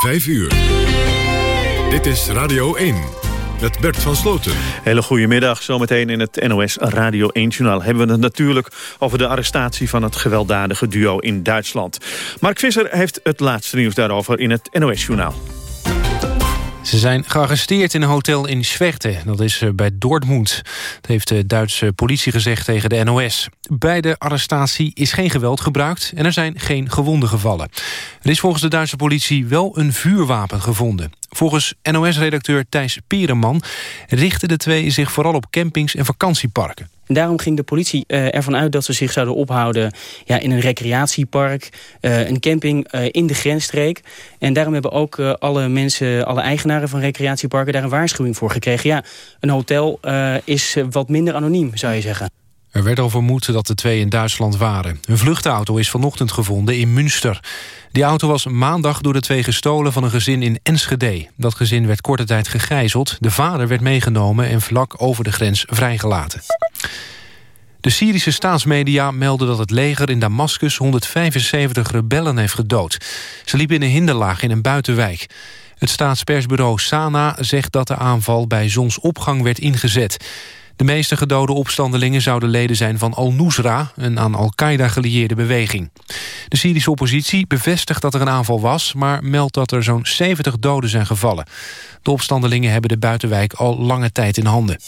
5 uur. Dit is Radio 1 met Bert van Sloten. Hele goede middag. Zometeen in het NOS Radio 1-journaal... hebben we het natuurlijk over de arrestatie van het gewelddadige duo in Duitsland. Mark Visser heeft het laatste nieuws daarover in het NOS-journaal. Ze zijn gearresteerd in een hotel in Schwerte. Dat is eh, bij Dortmund. Dat heeft de Duitse politie gezegd tegen de NOS. Bij de arrestatie is geen geweld gebruikt... en er zijn geen gewonden gevallen. Er is volgens de Duitse politie wel een vuurwapen gevonden. Volgens NOS-redacteur Thijs Pereman... richten de twee zich vooral op campings en vakantieparken. En daarom ging de politie uh, ervan uit dat ze zich zouden ophouden ja, in een recreatiepark, uh, een camping uh, in de grensstreek. En daarom hebben ook alle mensen, alle eigenaren van recreatieparken daar een waarschuwing voor gekregen. Ja, een hotel is wat minder anoniem, zou je zeggen. Er werd al vermoed dat de twee in Duitsland waren. Een vluchtauto is vanochtend gevonden in Münster. Die auto was maandag door de twee gestolen van een gezin in Enschede. Dat gezin werd korte tijd gegijzeld. De vader werd meegenomen en vlak over de grens vrijgelaten. De Syrische staatsmedia melden dat het leger in Damascus 175 rebellen heeft gedood. Ze liepen in een hinderlaag in een buitenwijk. Het staatspersbureau Sana zegt dat de aanval bij zonsopgang werd ingezet. De meeste gedode opstandelingen zouden leden zijn van Al-Nusra... een aan Al-Qaeda gelieerde beweging. De Syrische oppositie bevestigt dat er een aanval was... maar meldt dat er zo'n 70 doden zijn gevallen. De opstandelingen hebben de buitenwijk al lange tijd in handen.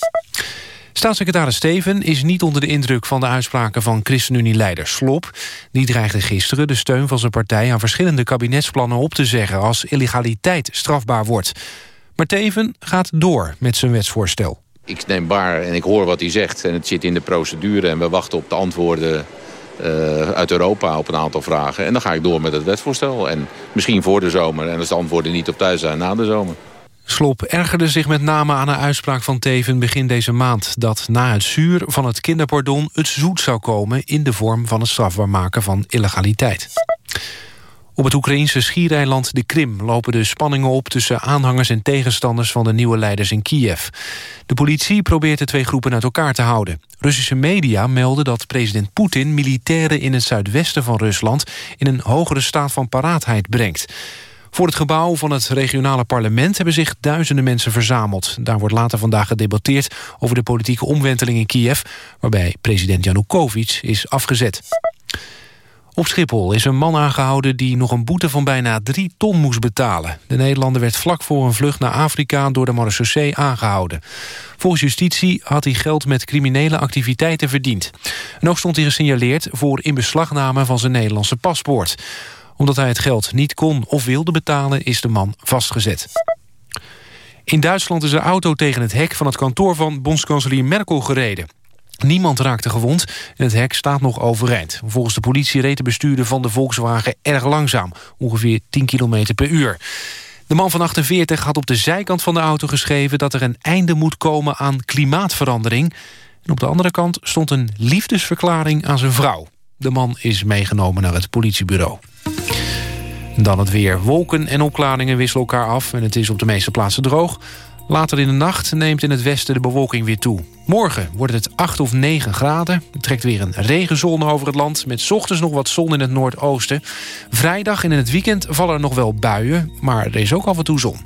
Staatssecretaris Steven is niet onder de indruk van de uitspraken van ChristenUnie-leider Slop. Die dreigde gisteren de steun van zijn partij aan verschillende kabinetsplannen op te zeggen als illegaliteit strafbaar wordt. Maar Teven gaat door met zijn wetsvoorstel. Ik neem waar en ik hoor wat hij zegt en het zit in de procedure en we wachten op de antwoorden uh, uit Europa op een aantal vragen. En dan ga ik door met het wetsvoorstel en misschien voor de zomer en als de antwoorden niet op thuis zijn na de zomer. Slop ergerde zich met name aan een uitspraak van Teven begin deze maand... dat na het zuur van het kinderpardon het zoet zou komen... in de vorm van het strafbaar maken van illegaliteit. Op het Oekraïnse schiereiland de Krim lopen de spanningen op... tussen aanhangers en tegenstanders van de nieuwe leiders in Kiev. De politie probeert de twee groepen uit elkaar te houden. Russische media melden dat president Poetin militairen in het zuidwesten van Rusland... in een hogere staat van paraatheid brengt. Voor het gebouw van het regionale parlement hebben zich duizenden mensen verzameld. Daar wordt later vandaag gedebatteerd over de politieke omwenteling in Kiev... waarbij president Janukovic is afgezet. Op Schiphol is een man aangehouden die nog een boete van bijna drie ton moest betalen. De Nederlander werd vlak voor een vlucht naar Afrika door de marechaussee aangehouden. Volgens justitie had hij geld met criminele activiteiten verdiend. En ook stond hij gesignaleerd voor inbeslagname van zijn Nederlandse paspoort omdat hij het geld niet kon of wilde betalen, is de man vastgezet. In Duitsland is de auto tegen het hek van het kantoor van bondskanselier Merkel gereden. Niemand raakte gewond en het hek staat nog overeind. Volgens de politie reed de bestuurder van de Volkswagen erg langzaam. Ongeveer 10 km per uur. De man van 48 had op de zijkant van de auto geschreven... dat er een einde moet komen aan klimaatverandering. En op de andere kant stond een liefdesverklaring aan zijn vrouw. De man is meegenomen naar het politiebureau. Dan het weer. Wolken en opklaringen wisselen elkaar af... en het is op de meeste plaatsen droog. Later in de nacht neemt in het westen de bewolking weer toe. Morgen wordt het 8 of 9 graden. Er trekt weer een regenzone over het land... met ochtends nog wat zon in het noordoosten. Vrijdag en in het weekend vallen er nog wel buien... maar er is ook af en toe zon.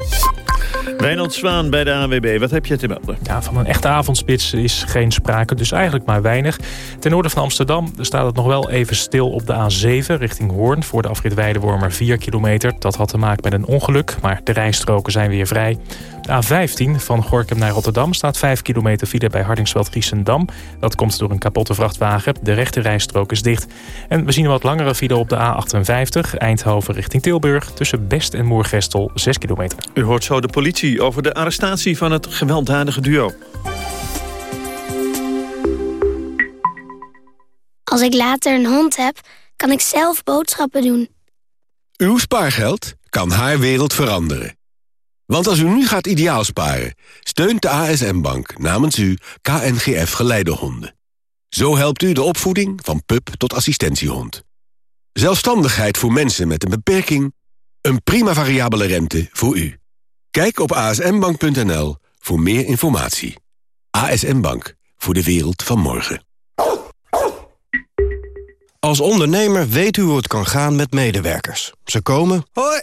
Wijnald Zwaan bij de ANWB, wat heb je te melden? Ja, van een echte avondspits is geen sprake, dus eigenlijk maar weinig. Ten noorden van Amsterdam staat het nog wel even stil op de A7 richting Hoorn... voor de afrit Weidewormer 4 kilometer. Dat had te maken met een ongeluk, maar de rijstroken zijn weer vrij. De A15 van Gorkum naar Rotterdam staat 5 kilometer file bij Hardingsveld-Giessendam. Dat komt door een kapotte vrachtwagen. De rechte rijstrook is dicht. En we zien een wat langere file op de A58 Eindhoven richting Tilburg... tussen Best en Moergestel 6 kilometer. U hoort zo de politie over de arrestatie van het gewelddadige duo. Als ik later een hond heb, kan ik zelf boodschappen doen. Uw spaargeld kan haar wereld veranderen. Want als u nu gaat ideaal sparen, steunt de ASM-bank namens u KNGF Geleidehonden. Zo helpt u de opvoeding van pup tot assistentiehond. Zelfstandigheid voor mensen met een beperking. Een prima variabele rente voor u. Kijk op asmbank.nl voor meer informatie. ASM Bank, voor de wereld van morgen. Als ondernemer weet u hoe het kan gaan met medewerkers. Ze komen... Hoi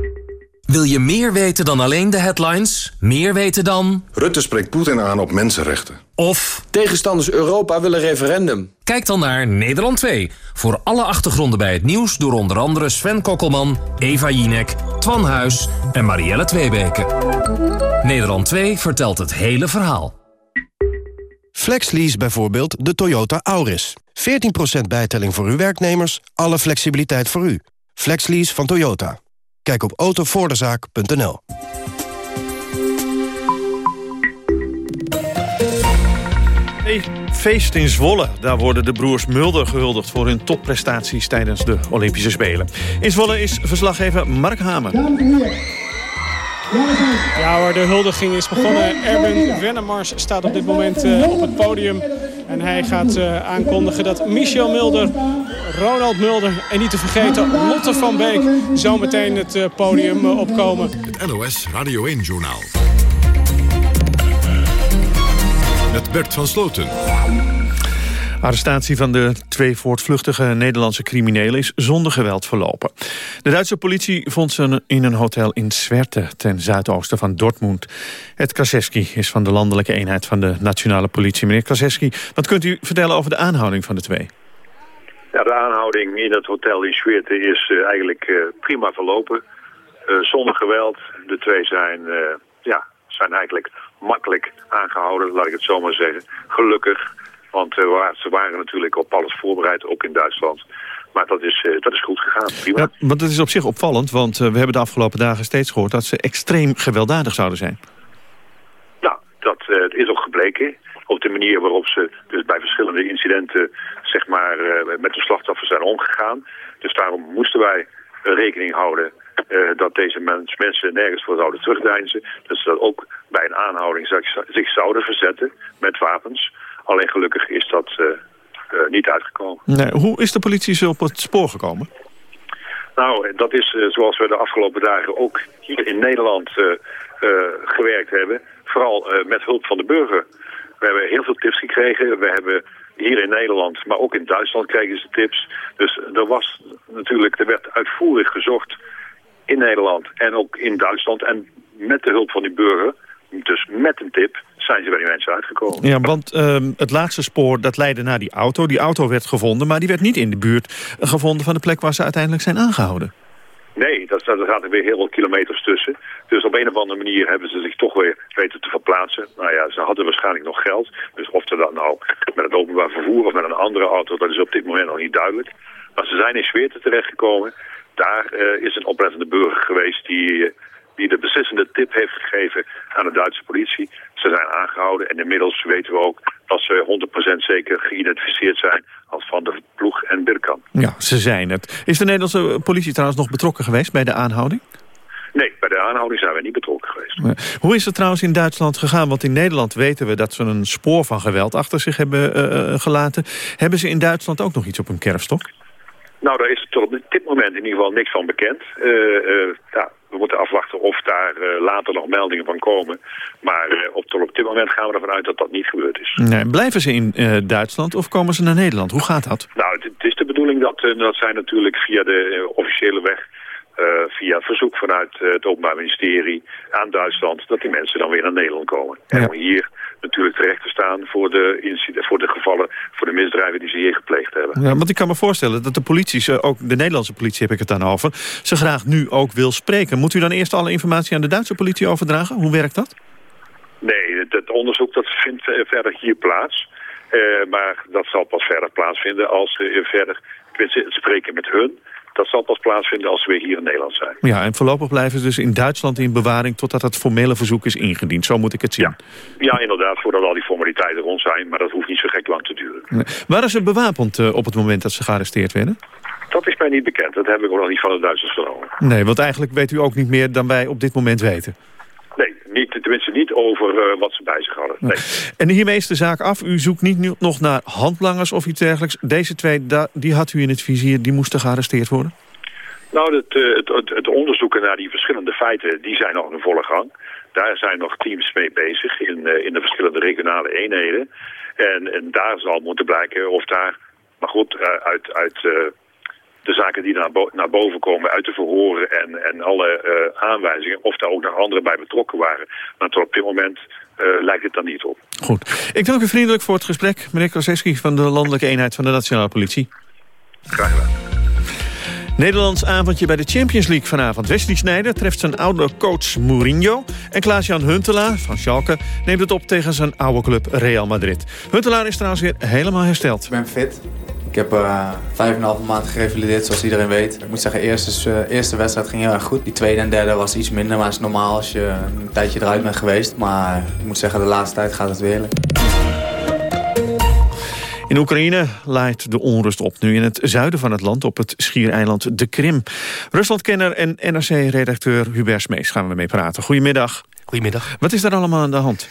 Wil je meer weten dan alleen de headlines? Meer weten dan... Rutte spreekt Poetin aan op mensenrechten. Of... Tegenstanders Europa willen referendum. Kijk dan naar Nederland 2. Voor alle achtergronden bij het nieuws door onder andere Sven Kokkelman, Eva Jinek, Twan Huis en Marielle Tweebeke. Nederland 2 vertelt het hele verhaal. FlexLease bijvoorbeeld de Toyota Auris. 14% bijtelling voor uw werknemers, alle flexibiliteit voor u. FlexLease van Toyota. Kijk op autovoordezaak.nl. Feest in Zwolle. Daar worden de broers Mulder gehuldigd voor hun topprestaties tijdens de Olympische Spelen. In Zwolle is verslaggever Mark Hamer. Ja hoor, de huldiging is begonnen. Erwin Wennemars staat op dit moment uh, op het podium. En hij gaat uh, aankondigen dat Michel Mulder, Ronald Mulder... en niet te vergeten Lotte van Beek zometeen het uh, podium opkomen. Het NOS Radio 1-journaal. Met Bert van Sloten. Arrestatie van de twee voortvluchtige Nederlandse criminelen is zonder geweld verlopen. De Duitse politie vond ze in een hotel in Zwerte, ten zuidoosten van Dortmund. Het Kaseski is van de landelijke eenheid van de nationale politie. Meneer Kaseski, wat kunt u vertellen over de aanhouding van de twee? Ja, de aanhouding in het hotel in Zwerte is uh, eigenlijk uh, prima verlopen. Uh, zonder geweld. De twee zijn, ja, zijn eigenlijk makkelijk aangehouden, laat ik het zo maar zeggen. Gelukkig. Want uh, ze waren natuurlijk op alles voorbereid, ook in Duitsland. Maar dat is, uh, dat is goed gegaan, prima. Ja, want dat is op zich opvallend, want uh, we hebben de afgelopen dagen steeds gehoord... dat ze extreem gewelddadig zouden zijn. Ja, dat is ook gebleken. Op de manier waarop ze dus bij verschillende incidenten zeg maar, met de slachtoffers zijn omgegaan. Dus daarom moesten wij rekening houden dat deze mens, mensen nergens voor zouden terugdeinzen. Dat ze dat ook bij een aanhouding zich zouden verzetten met wapens... Alleen gelukkig is dat uh, uh, niet uitgekomen. Nee, hoe is de politie zo op het spoor gekomen? Nou, dat is uh, zoals we de afgelopen dagen ook hier in Nederland gewerkt hebben. Vooral met hulp van de burger. We hebben heel veel tips gekregen. We hebben hier in Nederland, maar ook in Duitsland kregen ze tips. Dus er was natuurlijk, er werd uitvoerig gezocht in Nederland en ook in Duitsland. En met de hulp van die burger, dus met een tip, zijn ze bij die mensen uitgekomen. Ja, want um, het laatste spoor dat leidde naar die auto. Die auto werd gevonden, maar die werd niet in de buurt gevonden van de plek waar ze uiteindelijk zijn aangehouden. Nee, dat, daar zaten weer heel wat kilometers tussen. Dus op een of andere manier hebben ze zich toch weer weten te verplaatsen. Nou ja, ze hadden waarschijnlijk nog geld. Dus of ze dat nou met het openbaar vervoer of met een andere auto, dat is op dit moment nog niet duidelijk. Maar ze zijn in Zweerte terechtgekomen. Daar uh, is een oplettende burger geweest die... Uh, die de beslissende tip heeft gegeven aan de Duitse politie. Ze zijn aangehouden en inmiddels weten we ook dat ze 100% zeker geïdentificeerd zijn als van de ploeg en Birkan. Ja, ze zijn het. Is de Nederlandse politie trouwens nog betrokken geweest bij de aanhouding? Nee, bij de aanhouding zijn we niet betrokken geweest. Hoe is het trouwens in Duitsland gegaan? Want in Nederland weten we dat ze een spoor van geweld achter zich hebben uh, gelaten. Hebben ze in Duitsland ook nog iets op hun kerfstok? Nou, daar is tot op dit moment in ieder geval niks van bekend. Uh, uh, ja, we moeten afwachten of daar uh, later nog meldingen van komen. Maar op, tot op dit moment gaan we ervan uit dat dat niet gebeurd is. Nee, blijven ze in Duitsland of komen ze naar Nederland? Hoe gaat dat? Nou, het, het is de bedoeling dat, dat zij natuurlijk via de officiële weg... via verzoek vanuit het Openbaar Ministerie aan Duitsland... dat die mensen dan weer naar Nederland komen. Ja. En hier natuurlijk terecht te staan voor de, voor de gevallen, voor de misdrijven die ze hier gepleegd hebben. Ja, want ik kan me voorstellen dat de politie, ook de Nederlandse politie heb ik het dan over, ze graag nu ook wil spreken. Moet u dan eerst alle informatie aan de Duitse politie overdragen? Hoe werkt dat? Nee, het, het onderzoek dat vindt verder hier plaats. Uh, maar dat zal pas verder plaatsvinden als uh, verder het spreken met hun dat zal pas plaatsvinden als we weer hier in Nederland zijn. Ja, en voorlopig blijven ze dus in Duitsland in bewaring... totdat het formele verzoek is ingediend. Zo moet ik het zien. Ja, ja inderdaad, voordat al die formaliteiten rond zijn. Maar dat hoeft niet zo gek lang te duren. Nee. Waren ze bewapend uh, op het moment dat ze gearresteerd werden? Dat is mij niet bekend. Dat heb ik ook nog niet van de Duitsers vernomen. Nee, want eigenlijk weet u ook niet meer dan wij op dit moment weten. Niet, tenminste niet over wat ze bij zich hadden. Nee. En hiermee is de zaak af. U zoekt niet nu nog naar handlangers of iets dergelijks. Deze twee, die had u in het vizier, die moesten gearresteerd worden? Nou, het, het, het, het onderzoeken naar die verschillende feiten, die zijn nog in volle gang. Daar zijn nog teams mee bezig in, in de verschillende regionale eenheden. En, en daar zal moeten blijken of daar, maar goed, uit, uit de zaken die naar, bo naar, boven komen uit de verhoren en, en alle uh, aanwijzingen, of daar ook nog anderen bij betrokken waren. Maar tot op dit moment uh, lijkt het dan niet op. Goed. Ik dank u vriendelijk voor het gesprek, meneer Koseski van de Landelijke Eenheid van de Nationale Politie. Graag gedaan. Nederlands avondje bij de Champions League vanavond. Wesley Sneijder treft zijn oude coach Mourinho. En Klaas-Jan Huntelaar van Schalke neemt het op tegen zijn oude club Real Madrid. Huntelaar is trouwens weer helemaal hersteld. Ik ben fit. Ik heb uh, vijf en een halve maand gerevalideerd, zoals iedereen weet. Ik moet zeggen, de eerste, uh, eerste wedstrijd ging heel erg goed. Die tweede en derde was iets minder, maar het is normaal als je een tijdje eruit bent geweest. Maar ik moet zeggen, de laatste tijd gaat het weer heerlijk. In Oekraïne leidt de onrust op. Nu in het zuiden van het land, op het schiereiland de Krim. Ruslandkenner en NRC-redacteur Hubert Smees gaan we mee praten. Goedemiddag. Goedemiddag. Wat is daar allemaal aan de hand?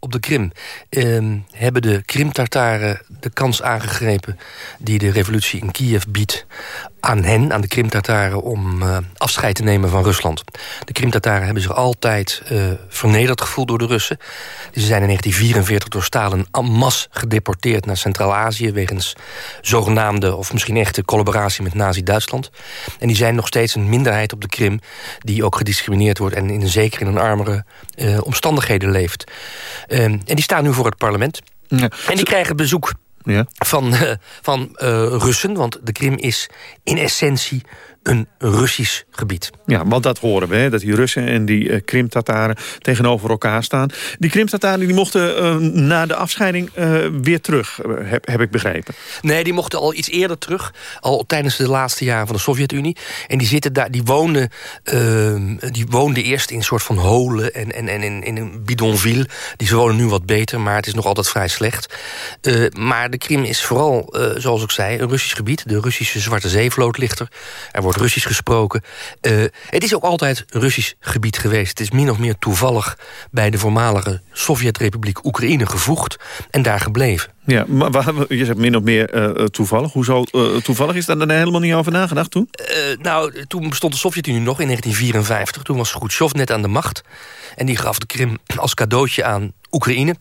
Op de Krim eh, hebben de Krim-Tartaren de kans aangegrepen... die de revolutie in Kiev biedt aan hen, aan de Krim-Tartaren... om uh, afscheid te nemen van Rusland. De Krim-Tartaren hebben zich altijd uh, vernederd gevoeld door de Russen. Ze zijn in 1944 door Stalin en masse gedeporteerd naar Centraal-Azië... wegens zogenaamde of misschien echte collaboratie met Nazi-Duitsland. En die zijn nog steeds een minderheid op de Krim... die ook gediscrimineerd wordt en in, zeker in een armere uh, omstandigheden leeft. En die staan nu voor het parlement. Ja. En die krijgen bezoek ja. van, uh, van uh, Russen. Want de Krim is in essentie een Russisch gebied. Ja, want dat horen we, hè, dat die Russen en die uh, Krim-Tataren tegenover elkaar staan. Die Krim-Tataren die mochten uh, na de afscheiding uh, weer terug, heb, heb ik begrepen. Nee, die mochten al iets eerder terug, al tijdens de laatste jaren van de Sovjet-Unie. En die, zitten daar, die, woonden, ehm, die woonden eerst in een soort van holen en, en, en in, in een bidonville. Die ze wonen nu wat beter, maar het is nog altijd vrij slecht. maar de Krim is vooral, zoals ik zei, een Russisch gebied. De Russische Zwarte Zeevloot ligt er. Er wordt Russisch gesproken. Uh, het is ook altijd Russisch gebied geweest. Het is min of meer toevallig bij de voormalige Sovjet-Republiek Oekraïne gevoegd en daar gebleven. Ja, maar je zegt min of meer uh, toevallig. Hoezo uh, toevallig? Is daar helemaal niet over nagedacht toen? nou, toen bestond de Sovjet-Unie nog in 1954. Toen was Khrushchev net aan de macht. En die gaf de Krim als cadeautje aan Oekraïne.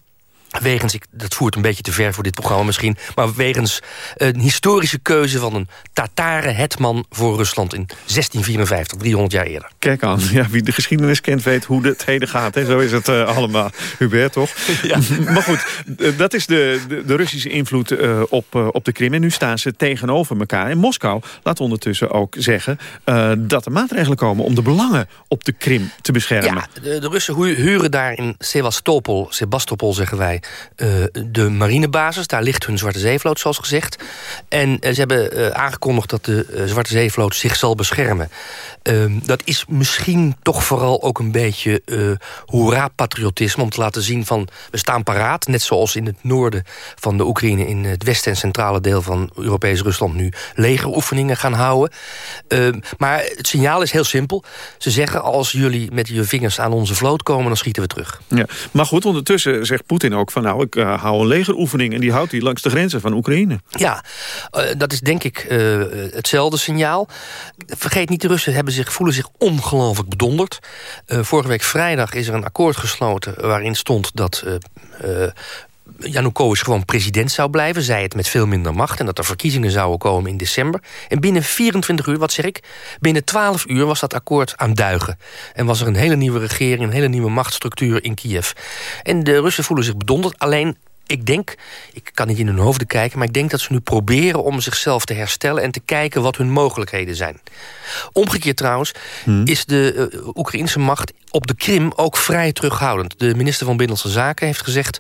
Wegens, ik, dat voert een beetje te ver voor dit programma misschien... maar wegens een historische keuze van een Tataren hetman voor Rusland... in 1654, 300 jaar eerder. Kijk aan, ja, wie de geschiedenis kent weet hoe het heden gaat. Hè? Zo is het uh, allemaal, Hubert, toch? Ja. maar goed, dat is de, de, de Russische invloed uh, op, uh, op de Krim. En nu staan ze tegenover elkaar. En Moskou laat ondertussen ook zeggen... dat er maatregelen komen om de belangen op de Krim te beschermen. Ja, de, de Russen huren daar in Sevastopol, Sebastopol zeggen wij uh, de marinebasis. Daar ligt hun Zwarte Zeevloot, zoals gezegd. En uh, ze hebben uh, aangekondigd dat de Zwarte Zeevloot zich zal beschermen. Ehm, dat is misschien toch vooral ook een beetje hoera-patriotisme... om te laten zien van, we staan paraat. Net zoals in het noorden van de Oekraïne... in het westen en centrale deel van Europees Rusland... nu legeroefeningen gaan houden. Ehm, maar het signaal is heel simpel. Ze zeggen, als jullie met je vingers aan onze vloot komen... dan schieten we terug. Ja, maar goed, ondertussen zegt Poetin ook van nou, ik uh, hou een legeroefening... en die houdt hij langs de grenzen van Oekraïne. Ja, uh, dat is denk ik uh, hetzelfde signaal. Vergeet niet, de Russen hebben zich, voelen zich ongelooflijk bedonderd. vorige week vrijdag is er een akkoord gesloten... waarin stond dat Janukovic gewoon president zou blijven. Zij het met veel minder macht. En dat er verkiezingen zouden komen in december. En binnen 24 uur, wat zeg ik? Binnen 12 uur was dat akkoord aan duigen. En was er een hele nieuwe regering, een hele nieuwe machtsstructuur in Kiev. En de Russen voelen zich bedonderd. Alleen ik denk, ik kan niet in hun hoofden kijken... maar ik denk dat ze nu proberen om zichzelf te herstellen... en te kijken wat hun mogelijkheden zijn. Omgekeerd trouwens hmm. is de uh, Oekraïnse macht op de Krim ook vrij terughoudend. De minister van Binnenlandse Zaken heeft gezegd...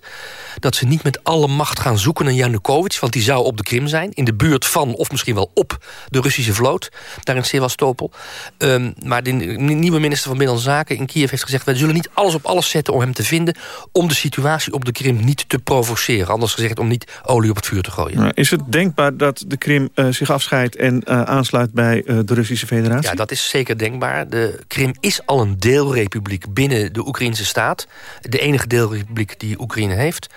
dat ze niet met alle macht gaan zoeken naar Janukovic... want die zou op de Krim zijn, in de buurt van... of misschien wel op de Russische vloot, daar in Sevastopol. Um, maar de nieuwe minister van Binnenlandse Zaken in Kiev heeft gezegd... wij zullen niet alles op alles zetten om hem te vinden... om de situatie op de Krim niet te provoceren. Anders gezegd om niet olie op het vuur te gooien. Is het denkbaar dat de Krim uh, zich afscheidt... en uh, aansluit bij uh, de Russische federatie? Ja, dat is zeker denkbaar. De Krim is al een deelrepubliek deelrepubliek binnen de Oekraïnse staat. De enige deelrepubliek die Oekraïne heeft.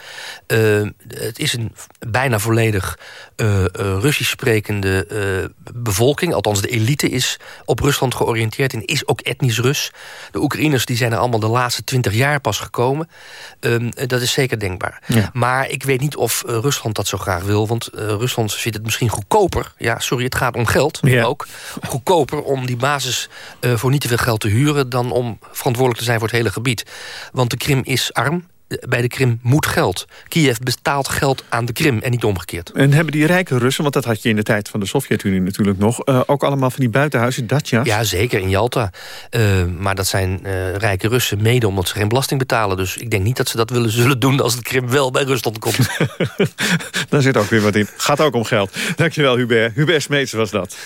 Uh, het is een bijna volledig uh, Russisch sprekende uh, bevolking. Althans, de elite is op Rusland georiënteerd en is ook etnisch Rus. De Oekraïners die zijn er allemaal de laatste twintig jaar pas gekomen. Um, dat is zeker denkbaar. Ja. Maar ik weet niet of Rusland dat zo graag wil. Want Rusland vindt het misschien goedkoper. Ja, sorry, het gaat om geld ja. ook. Goedkoper om die basis voor niet te veel geld te huren... dan om verantwoordelijk te zijn voor het hele gebied. Want de Krim is arm bij de Krim moet geld. Kiev betaalt geld aan de Krim en niet omgekeerd. En hebben die rijke Russen, want dat had je in de tijd van de Sovjet-Unie natuurlijk nog... Uh, ook allemaal van die buitenhuizen, datja's? Ja, zeker, in Yalta. Uh, maar dat zijn uh, rijke Russen mede omdat ze geen belasting betalen. Dus ik denk niet dat ze dat willen zullen doen als de Krim wel bij Rusland komt. Daar zit ook weer wat in. Gaat ook om geld. Dankjewel, Hubert. Hubert Smeets was dat.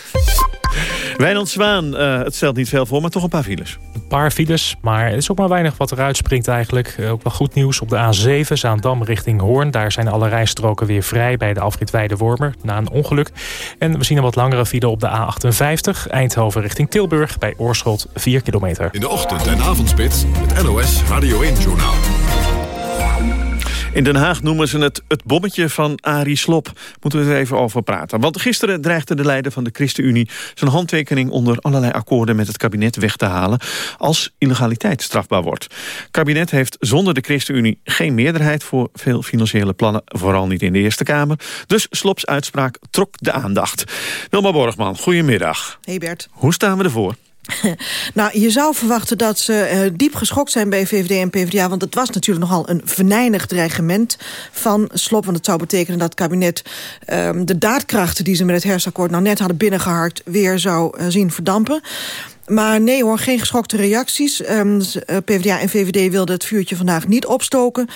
Wijnand Zwaan, uh, het stelt niet veel voor, maar toch een paar files. Een paar files, maar het is ook maar weinig wat eruit springt eigenlijk. Uh, ook wel goed nieuws op de A7, Zaandam richting Hoorn. Daar zijn alle rijstroken weer vrij bij de afrit Weide-Wormer na een ongeluk. En we zien een wat langere file op de A58, Eindhoven richting Tilburg... bij Oorschot 4 kilometer. In de ochtend- en avondspits, het NOS Radio 1-journaal. In Den Haag noemen ze het het bommetje van Arie Slop. Moeten we er even over praten. Want gisteren dreigde de leider van de ChristenUnie... zijn handtekening onder allerlei akkoorden met het kabinet weg te halen... als illegaliteit strafbaar wordt. Het kabinet heeft zonder de ChristenUnie geen meerderheid... voor veel financiële plannen, vooral niet in de Eerste Kamer. Dus Slops uitspraak trok de aandacht. Wilma Borgman, goedemiddag. Hey Bert. Hoe staan we ervoor? nou, je zou verwachten dat ze uh, diep geschokt zijn bij VVD en PvdA... want het was natuurlijk nogal een venijnig dreigement van Slop... want het zou betekenen dat het kabinet um, de daadkrachten... die ze met het hersakkoord nou net hadden binnengeharkt... weer zou uh, zien verdampen. Maar nee hoor, geen geschokte reacties. Um, PvdA en VVD wilden het vuurtje vandaag niet opstoken...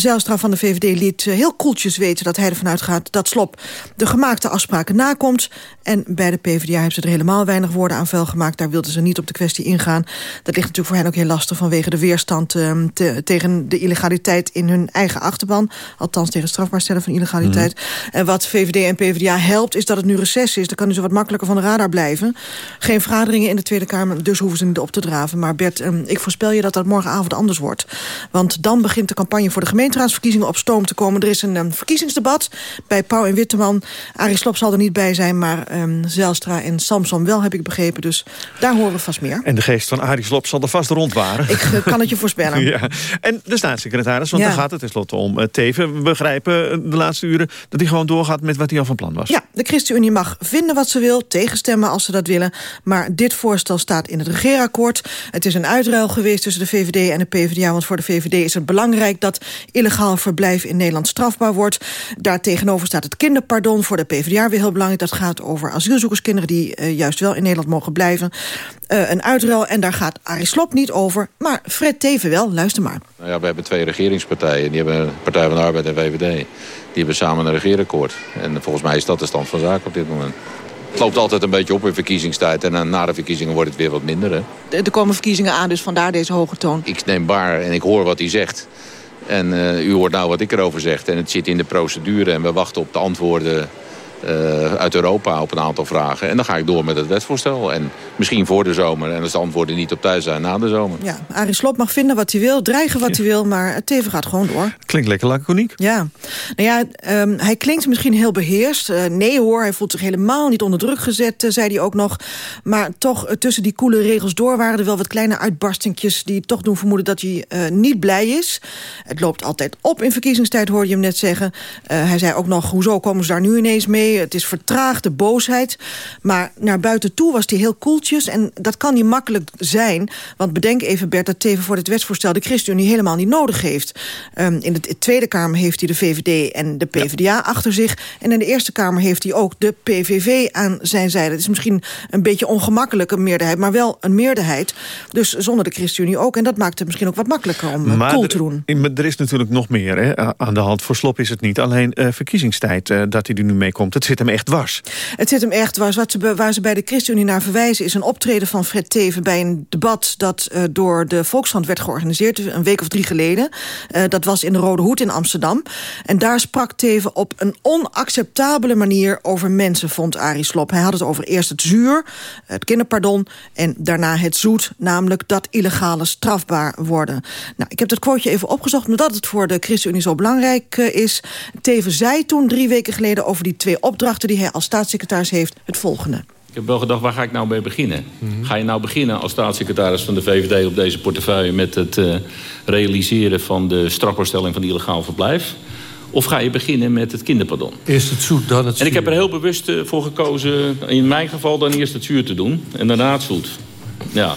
Zijlstra van de VVD liet eh, heel koeltjes weten dat hij ervan uitgaat... dat Slop de gemaakte afspraken nakomt. En bij de PvdA hebben ze er helemaal weinig woorden aan vuil gemaakt. Daar wilden ze niet op de kwestie ingaan. Dat ligt natuurlijk voor hen ook heel lastig vanwege de weerstand... Te, tegen de illegaliteit in hun eigen achterban. Althans tegen strafbaar stellen van illegaliteit. Mm. En wat VVD en PvdA helpt is dat het nu recess is. Dan kan ze wat makkelijker van de radar blijven. Geen vergaderingen in de Tweede Kamer, dus hoeven ze niet op te draven. Maar Bert, um, ik voorspel je dat dat morgenavond anders wordt. Want dan begint de campagne voor de gemeente gemeenteraadsverkiezingen op stoom te komen. Er is een um, verkiezingsdebat bij Pauw en Witteman. Arie Slob zal er niet bij zijn, maar um, Zelstra en Samson wel, heb ik begrepen. Dus daar horen we vast meer. En de geest van Arie Slob zal er vast rondwaren. Ik uh, kan het je voorspellen. ja. En de staatssecretaris, want ja. daar gaat het tenslotte om. Uh, Teven, we begrijpen de laatste uren dat hij gewoon doorgaat met wat hij al van plan was. Ja, de ChristenUnie mag vinden wat ze wil, tegenstemmen als ze dat willen. Maar dit voorstel staat in het regeerakkoord. Het is een uitruil geweest tussen de VVD en de PvdA. Want voor de VVD is het belangrijk dat illegaal verblijf in Nederland strafbaar wordt. Daartegenover staat het kinderpardon voor de PvdA weer heel belangrijk. Dat gaat over asielzoekerskinderen die uh, juist wel in Nederland mogen blijven. Uh, een uitruil en daar gaat Arie Slob niet over. Maar Fred Teven wel, luister maar. Nou ja, we hebben twee regeringspartijen. Die hebben Partij van de Arbeid en VVD. Die hebben samen een regeerakkoord. En volgens mij is dat de stand van zaken op dit moment. Het loopt altijd een beetje op in verkiezingstijd. En na de verkiezingen wordt het weer wat minder. Hè? Er komen verkiezingen aan, dus vandaar deze hoge toon. Ik neem waar en ik hoor wat hij zegt. En uh, u hoort nou wat ik erover zeg. En het zit in de procedure en we wachten op de antwoorden uh, uit Europa op een aantal vragen. En dan ga ik door met het wetsvoorstel. En misschien voor de zomer. En als de antwoorden niet op thuis zijn, na de zomer. Ja, Arie Slob mag vinden wat hij wil, dreigen wat hij wil... maar het teven gaat gewoon door. Klinkt lekker laconiek. Ja. Nou ja, um, hij klinkt misschien heel beheerst. Uh, nee hoor, hij voelt zich helemaal niet onder druk gezet, uh, zei hij ook nog. Maar toch, tussen die koele regels door... waren er wel wat kleine uitbarstingjes die toch doen vermoeden... dat hij niet blij is. Het loopt altijd op in verkiezingstijd, hoorde je hem net zeggen. hij zei ook nog, hoezo komen ze daar nu ineens mee? Het is vertraagde boosheid. Maar naar buiten toe was hij heel koeltjes. En dat kan niet makkelijk zijn. Want bedenk even, Bert, dat Teven voor het wetsvoorstel... de ChristenUnie helemaal niet nodig heeft. Um, in de Tweede Kamer heeft hij de VVD en de PvdA ja. achter zich. En in de Eerste Kamer heeft hij ook de PVV aan zijn zijde. Het is misschien een beetje ongemakkelijke meerderheid... maar wel een meerderheid. Dus zonder de ChristenUnie ook. En dat maakt het misschien ook wat makkelijker om maar cool te doen. Er is natuurlijk nog meer hè? aan de hand. Voor Slop is het niet alleen uh, verkiezingstijd... Uh, dat hij er nu mee komt het zit hem echt dwars. Het zit hem echt dwars. Wat ze, waar ze bij de ChristenUnie naar verwijzen... is een optreden van Fred Teven bij een debat... dat uh, door de Volkskrant werd georganiseerd, een week of drie geleden. Uh, dat was in de Rode Hoed in Amsterdam. En daar sprak Teven op een onacceptabele manier over mensen, vond Arie Slob. Hij had het over eerst het zuur, het kinderpardon... en daarna het zoet, namelijk dat illegale strafbaar worden. Nou, ik heb dat quoteje even opgezocht, omdat het voor de ChristenUnie zo belangrijk uh, is. Teven zei toen drie weken geleden over die twee opdrachten... die hij als staatssecretaris heeft, het volgende. Ik heb wel gedacht, waar ga ik nou mee beginnen? Mm -hmm. Ga je nou beginnen als staatssecretaris van de VVD op deze portefeuille... met het uh, realiseren van de strafbaarstelling van illegaal verblijf? Of ga je beginnen met het kinderpardon? Eerst het zoet, dan het zuur. En ik heb er heel bewust uh, voor gekozen, in mijn geval dan eerst het zuur te doen. En daarna het zoet. Ja,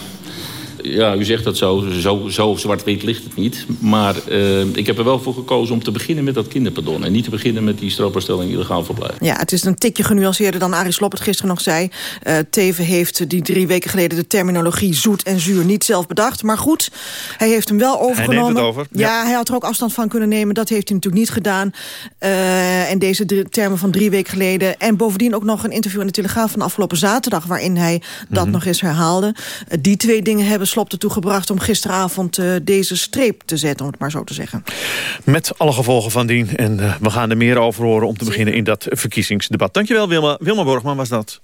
ja, u zegt dat zo, zo, zo zwart-wit ligt het niet. Maar uh, ik heb er wel voor gekozen om te beginnen met dat kinderpardon. En niet te beginnen met die strafbaarstelling illegaal verblijf. Ja, het is een tikje genuanceerder dan Arie Slob het gisteren nog zei. Uh, Teven heeft die drie weken geleden de terminologie zoet en zuur niet zelf bedacht. Maar goed, hij heeft hem wel overgenomen. Hij neemt het over. Ja, ja hij had er ook afstand van kunnen nemen. Dat heeft hij natuurlijk niet gedaan. Uh, en deze drie, termen van drie weken geleden. En bovendien ook nog een interview in de Telegraaf van afgelopen zaterdag... waarin hij dat mm -hmm. nog eens herhaalde. die twee dingen hebben Slob ertoe gebracht om gisteravond uh, deze streep te zetten, om het maar zo te zeggen. Met alle gevolgen van dien. En uh, we gaan er meer over horen om te beginnen in dat verkiezingsdebat. Dankjewel Wilma. Wilma Borgman was dat.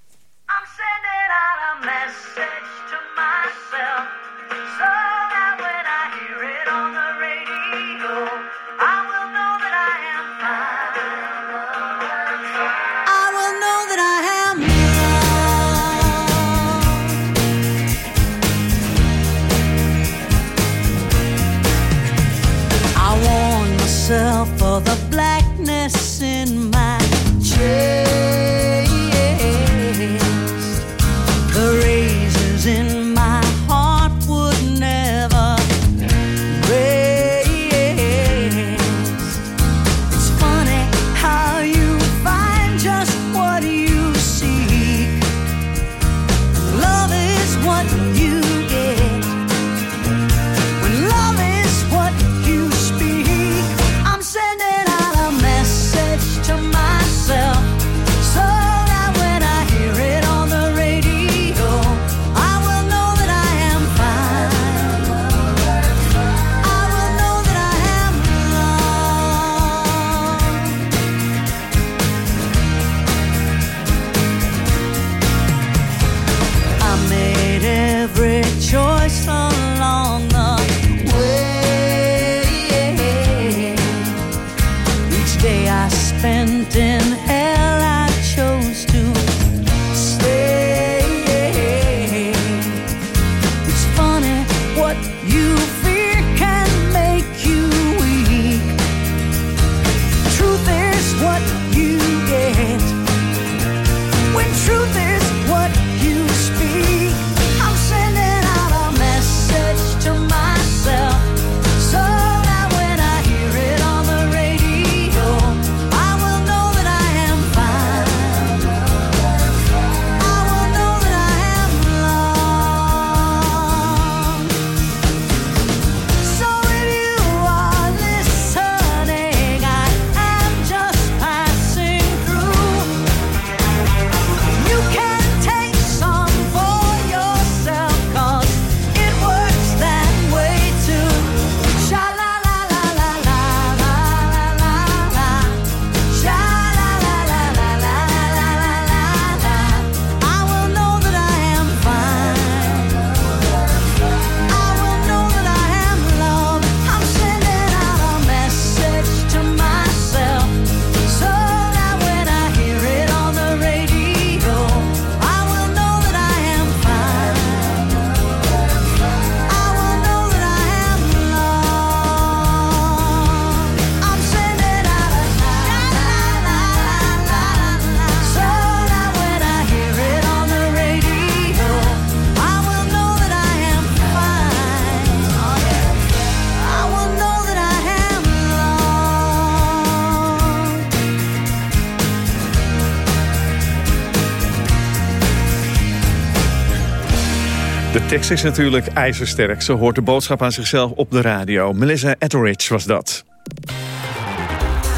Is natuurlijk ijzersterk. Ze hoort de boodschap aan zichzelf op de radio. Melissa Etheridge was dat.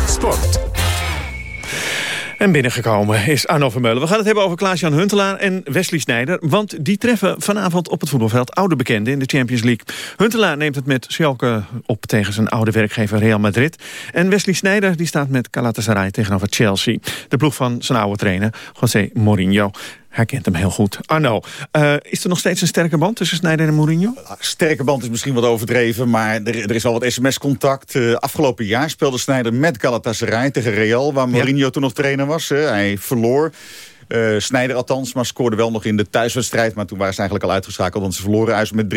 Sport. En binnengekomen is Arno Vermeulen. We gaan het hebben over Klaas-Jan Huntelaar en Wesley Sneijder. Want die treffen vanavond op het voetbalveld oude bekenden in de Champions League. Huntelaar neemt het met Schalke op tegen zijn oude werkgever Real Madrid. En Wesley Sneijder die staat met Galatasaray tegenover Chelsea. De ploeg van zijn oude trainer, José Mourinho. Hij kent hem heel goed. Arno, uh, is er nog steeds een sterke band tussen Sneijder en Mourinho? Sterke band is misschien wat overdreven, maar er, er is al wat sms-contact. Uh, afgelopen jaar speelde Sneijder met Galatasaray tegen Real... waar Mourinho ja. toen nog trainer was. Hij verloor. Uh, Snijder althans, maar scoorde wel nog in de thuiswedstrijd. Maar toen waren ze eigenlijk al uitgeschakeld, want ze verloren uit met 3-0.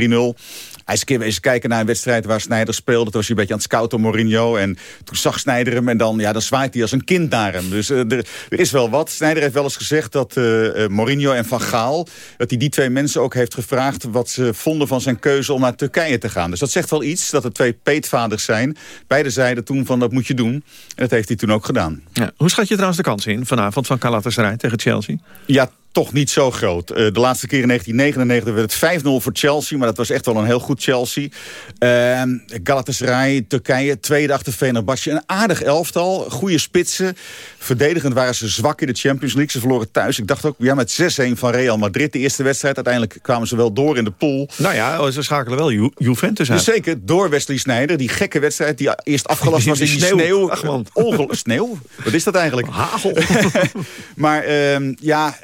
Hij is een keer kijken naar een wedstrijd waar Snijder speelde. Toen was hij een beetje aan het scouten Mourinho. En toen zag Snijder hem en dan, ja, dan zwaait hij als een kind naar hem. Dus er, er, is wel wat. Snijder heeft wel eens gezegd dat uh, Mourinho en Van Gaal... dat hij die twee mensen ook heeft gevraagd... wat ze vonden van zijn keuze om naar Turkije te gaan. Dus dat zegt wel iets, dat er twee peetvaders zijn. Beide zeiden toen van dat moet je doen. En dat heeft hij toen ook gedaan. Ja, hoe schat je trouwens de kans in vanavond van Galatasaray tegen Chelsea? Ja, toch niet zo groot. Uh, de laatste keer in 1999 werd het 5-0 voor Chelsea. Maar dat was echt wel een heel goed Chelsea. Uh, Galatasaray, Turkije, tweede achter Fenerbahce. Een aardig elftal, goede spitsen. Verdedigend waren ze zwak in de Champions League. Ze verloren thuis. Ik dacht ook, ja, met 6-1 van Real Madrid. De eerste wedstrijd. Uiteindelijk kwamen ze wel door in de pool. Nou ja, ze schakelen wel Ju Juventus uit. Dus zeker, door Wesley Sneijder. Die gekke wedstrijd die eerst afgelast was in die sneeuw. sneeuw. Ach man. sneeuw? Wat is dat eigenlijk? Hagel. maar uh, ja...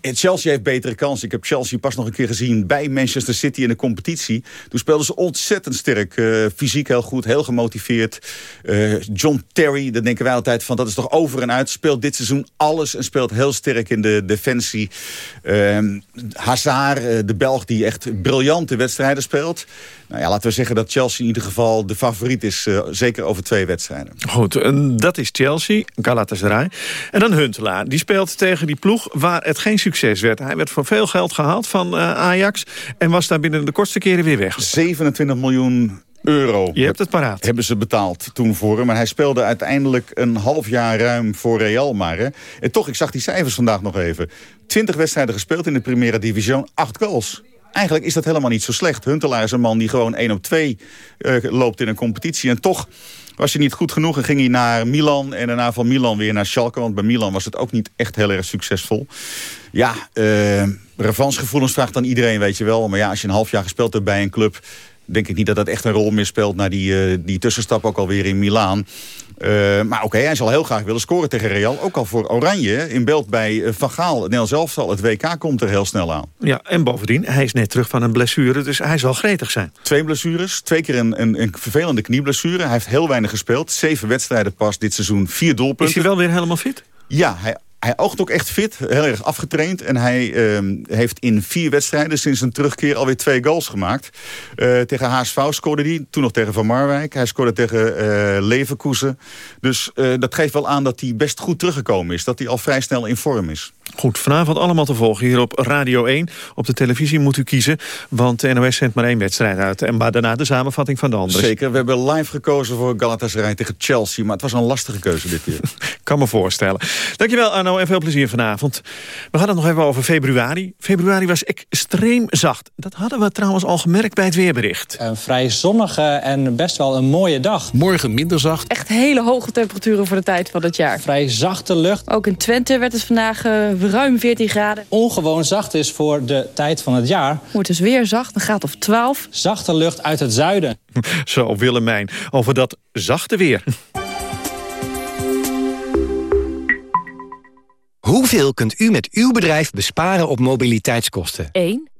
Chelsea heeft betere kans. Ik heb Chelsea pas nog een keer gezien bij Manchester City in de competitie. Toen speelden ze ontzettend sterk. Uh, fysiek heel goed, heel gemotiveerd. Uh, John Terry, daar denken wij altijd van, dat is toch over en uit. Speelt dit seizoen alles en speelt heel sterk in de defensie. Uh, Hazard, de Belg die echt briljante wedstrijden speelt. Nou ja, laten we zeggen dat Chelsea in ieder geval de favoriet is. Zeker over twee wedstrijden. Goed, dat is Chelsea, Galatasaray. En dan Huntelaar. Die speelt tegen die ploeg waar het geen succes werd. Hij werd voor veel geld gehaald van uh, Ajax. En was daar binnen de kortste keren weer weg. 27 miljoen euro. Je hebt het paraat. Hebben ze betaald toen voor hem. Maar hij speelde uiteindelijk een half jaar ruim voor Real maar. Hè. En toch, ik zag die cijfers vandaag nog even. 20 wedstrijden gespeeld in de Primera Division, 8 goals eigenlijk is dat helemaal niet zo slecht. Huntelaar is een man die gewoon 1 op 2 uh, loopt in een competitie. En toch was hij niet goed genoeg en ging hij naar Milan. En daarna van Milan weer naar Schalke. Want bij Milan was het ook niet echt heel erg succesvol. Ja, uh, revansgevoelens vraagt dan iedereen, weet je wel. Maar ja, als je een half jaar gespeeld hebt bij een club denk ik niet dat dat echt een rol meer speelt... naar die, uh, die tussenstap ook alweer in Milaan. Uh, maar oké, okay, hij zal heel graag willen scoren tegen Real. Ook al voor Oranje in beeld bij Van Gaal. Nederland zelf zal het WK komt er heel snel aan. Ja, en bovendien, hij is net terug van een blessure. Dus hij zal gretig zijn. Twee blessures. Twee keer een, een, een vervelende knieblessure. Hij heeft heel weinig gespeeld. Zeven wedstrijden pas dit seizoen. Vier doelpunten. Is hij wel weer helemaal fit? Ja, hij hij oogt ook echt fit, heel erg afgetraind. En hij uh, heeft in vier wedstrijden sinds een terugkeer alweer twee goals gemaakt. Uh, tegen HSV scoorde hij, toen nog tegen Van Marwijk. Hij scoorde tegen uh, Leverkusen. Dus dat geeft wel aan dat hij best goed teruggekomen is. Dat hij al vrij snel in vorm is. Goed, vanavond allemaal te volgen hier op Radio 1. Op de televisie moet u kiezen, want de NOS zendt maar één wedstrijd uit. En maar daarna de samenvatting van de andere. Zeker, we hebben live gekozen voor Galatasaray tegen Chelsea. Maar het was een lastige keuze dit keer. kan me voorstellen. Dankjewel Arno en veel plezier vanavond. We gaan het nog even over februari. Februari was extreem zacht. Dat hadden we trouwens al gemerkt bij het weerbericht. Een vrij zonnige en best wel een mooie dag. Morgen minder zacht. Echt hele hoge temperaturen voor de tijd van het jaar. Vrij zachte lucht. Ook in Twente werd het vandaag uh, ruim 14 graden. Ongewoon zacht is voor de tijd van het jaar. Wordt dus weer zacht, een graad of 12. Zachte lucht uit het zuiden. Zo, Willemijn, over dat zachte weer. Hoeveel kunt u met uw bedrijf besparen op mobiliteitskosten? 1,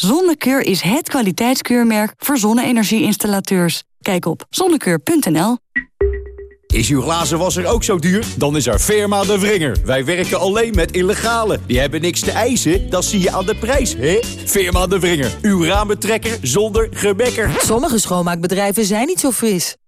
Zonnekeur is het kwaliteitskeurmerk voor zonne-energie-installateurs. Kijk op zonnekeur.nl. Is uw glazenwasser ook zo duur? Dan is er Firma de Vringer. Wij werken alleen met illegale. Die hebben niks te eisen, dat zie je aan de prijs, hè? Firma de Vringer. Uw ramentrekker zonder gebekker. Sommige schoonmaakbedrijven zijn niet zo fris.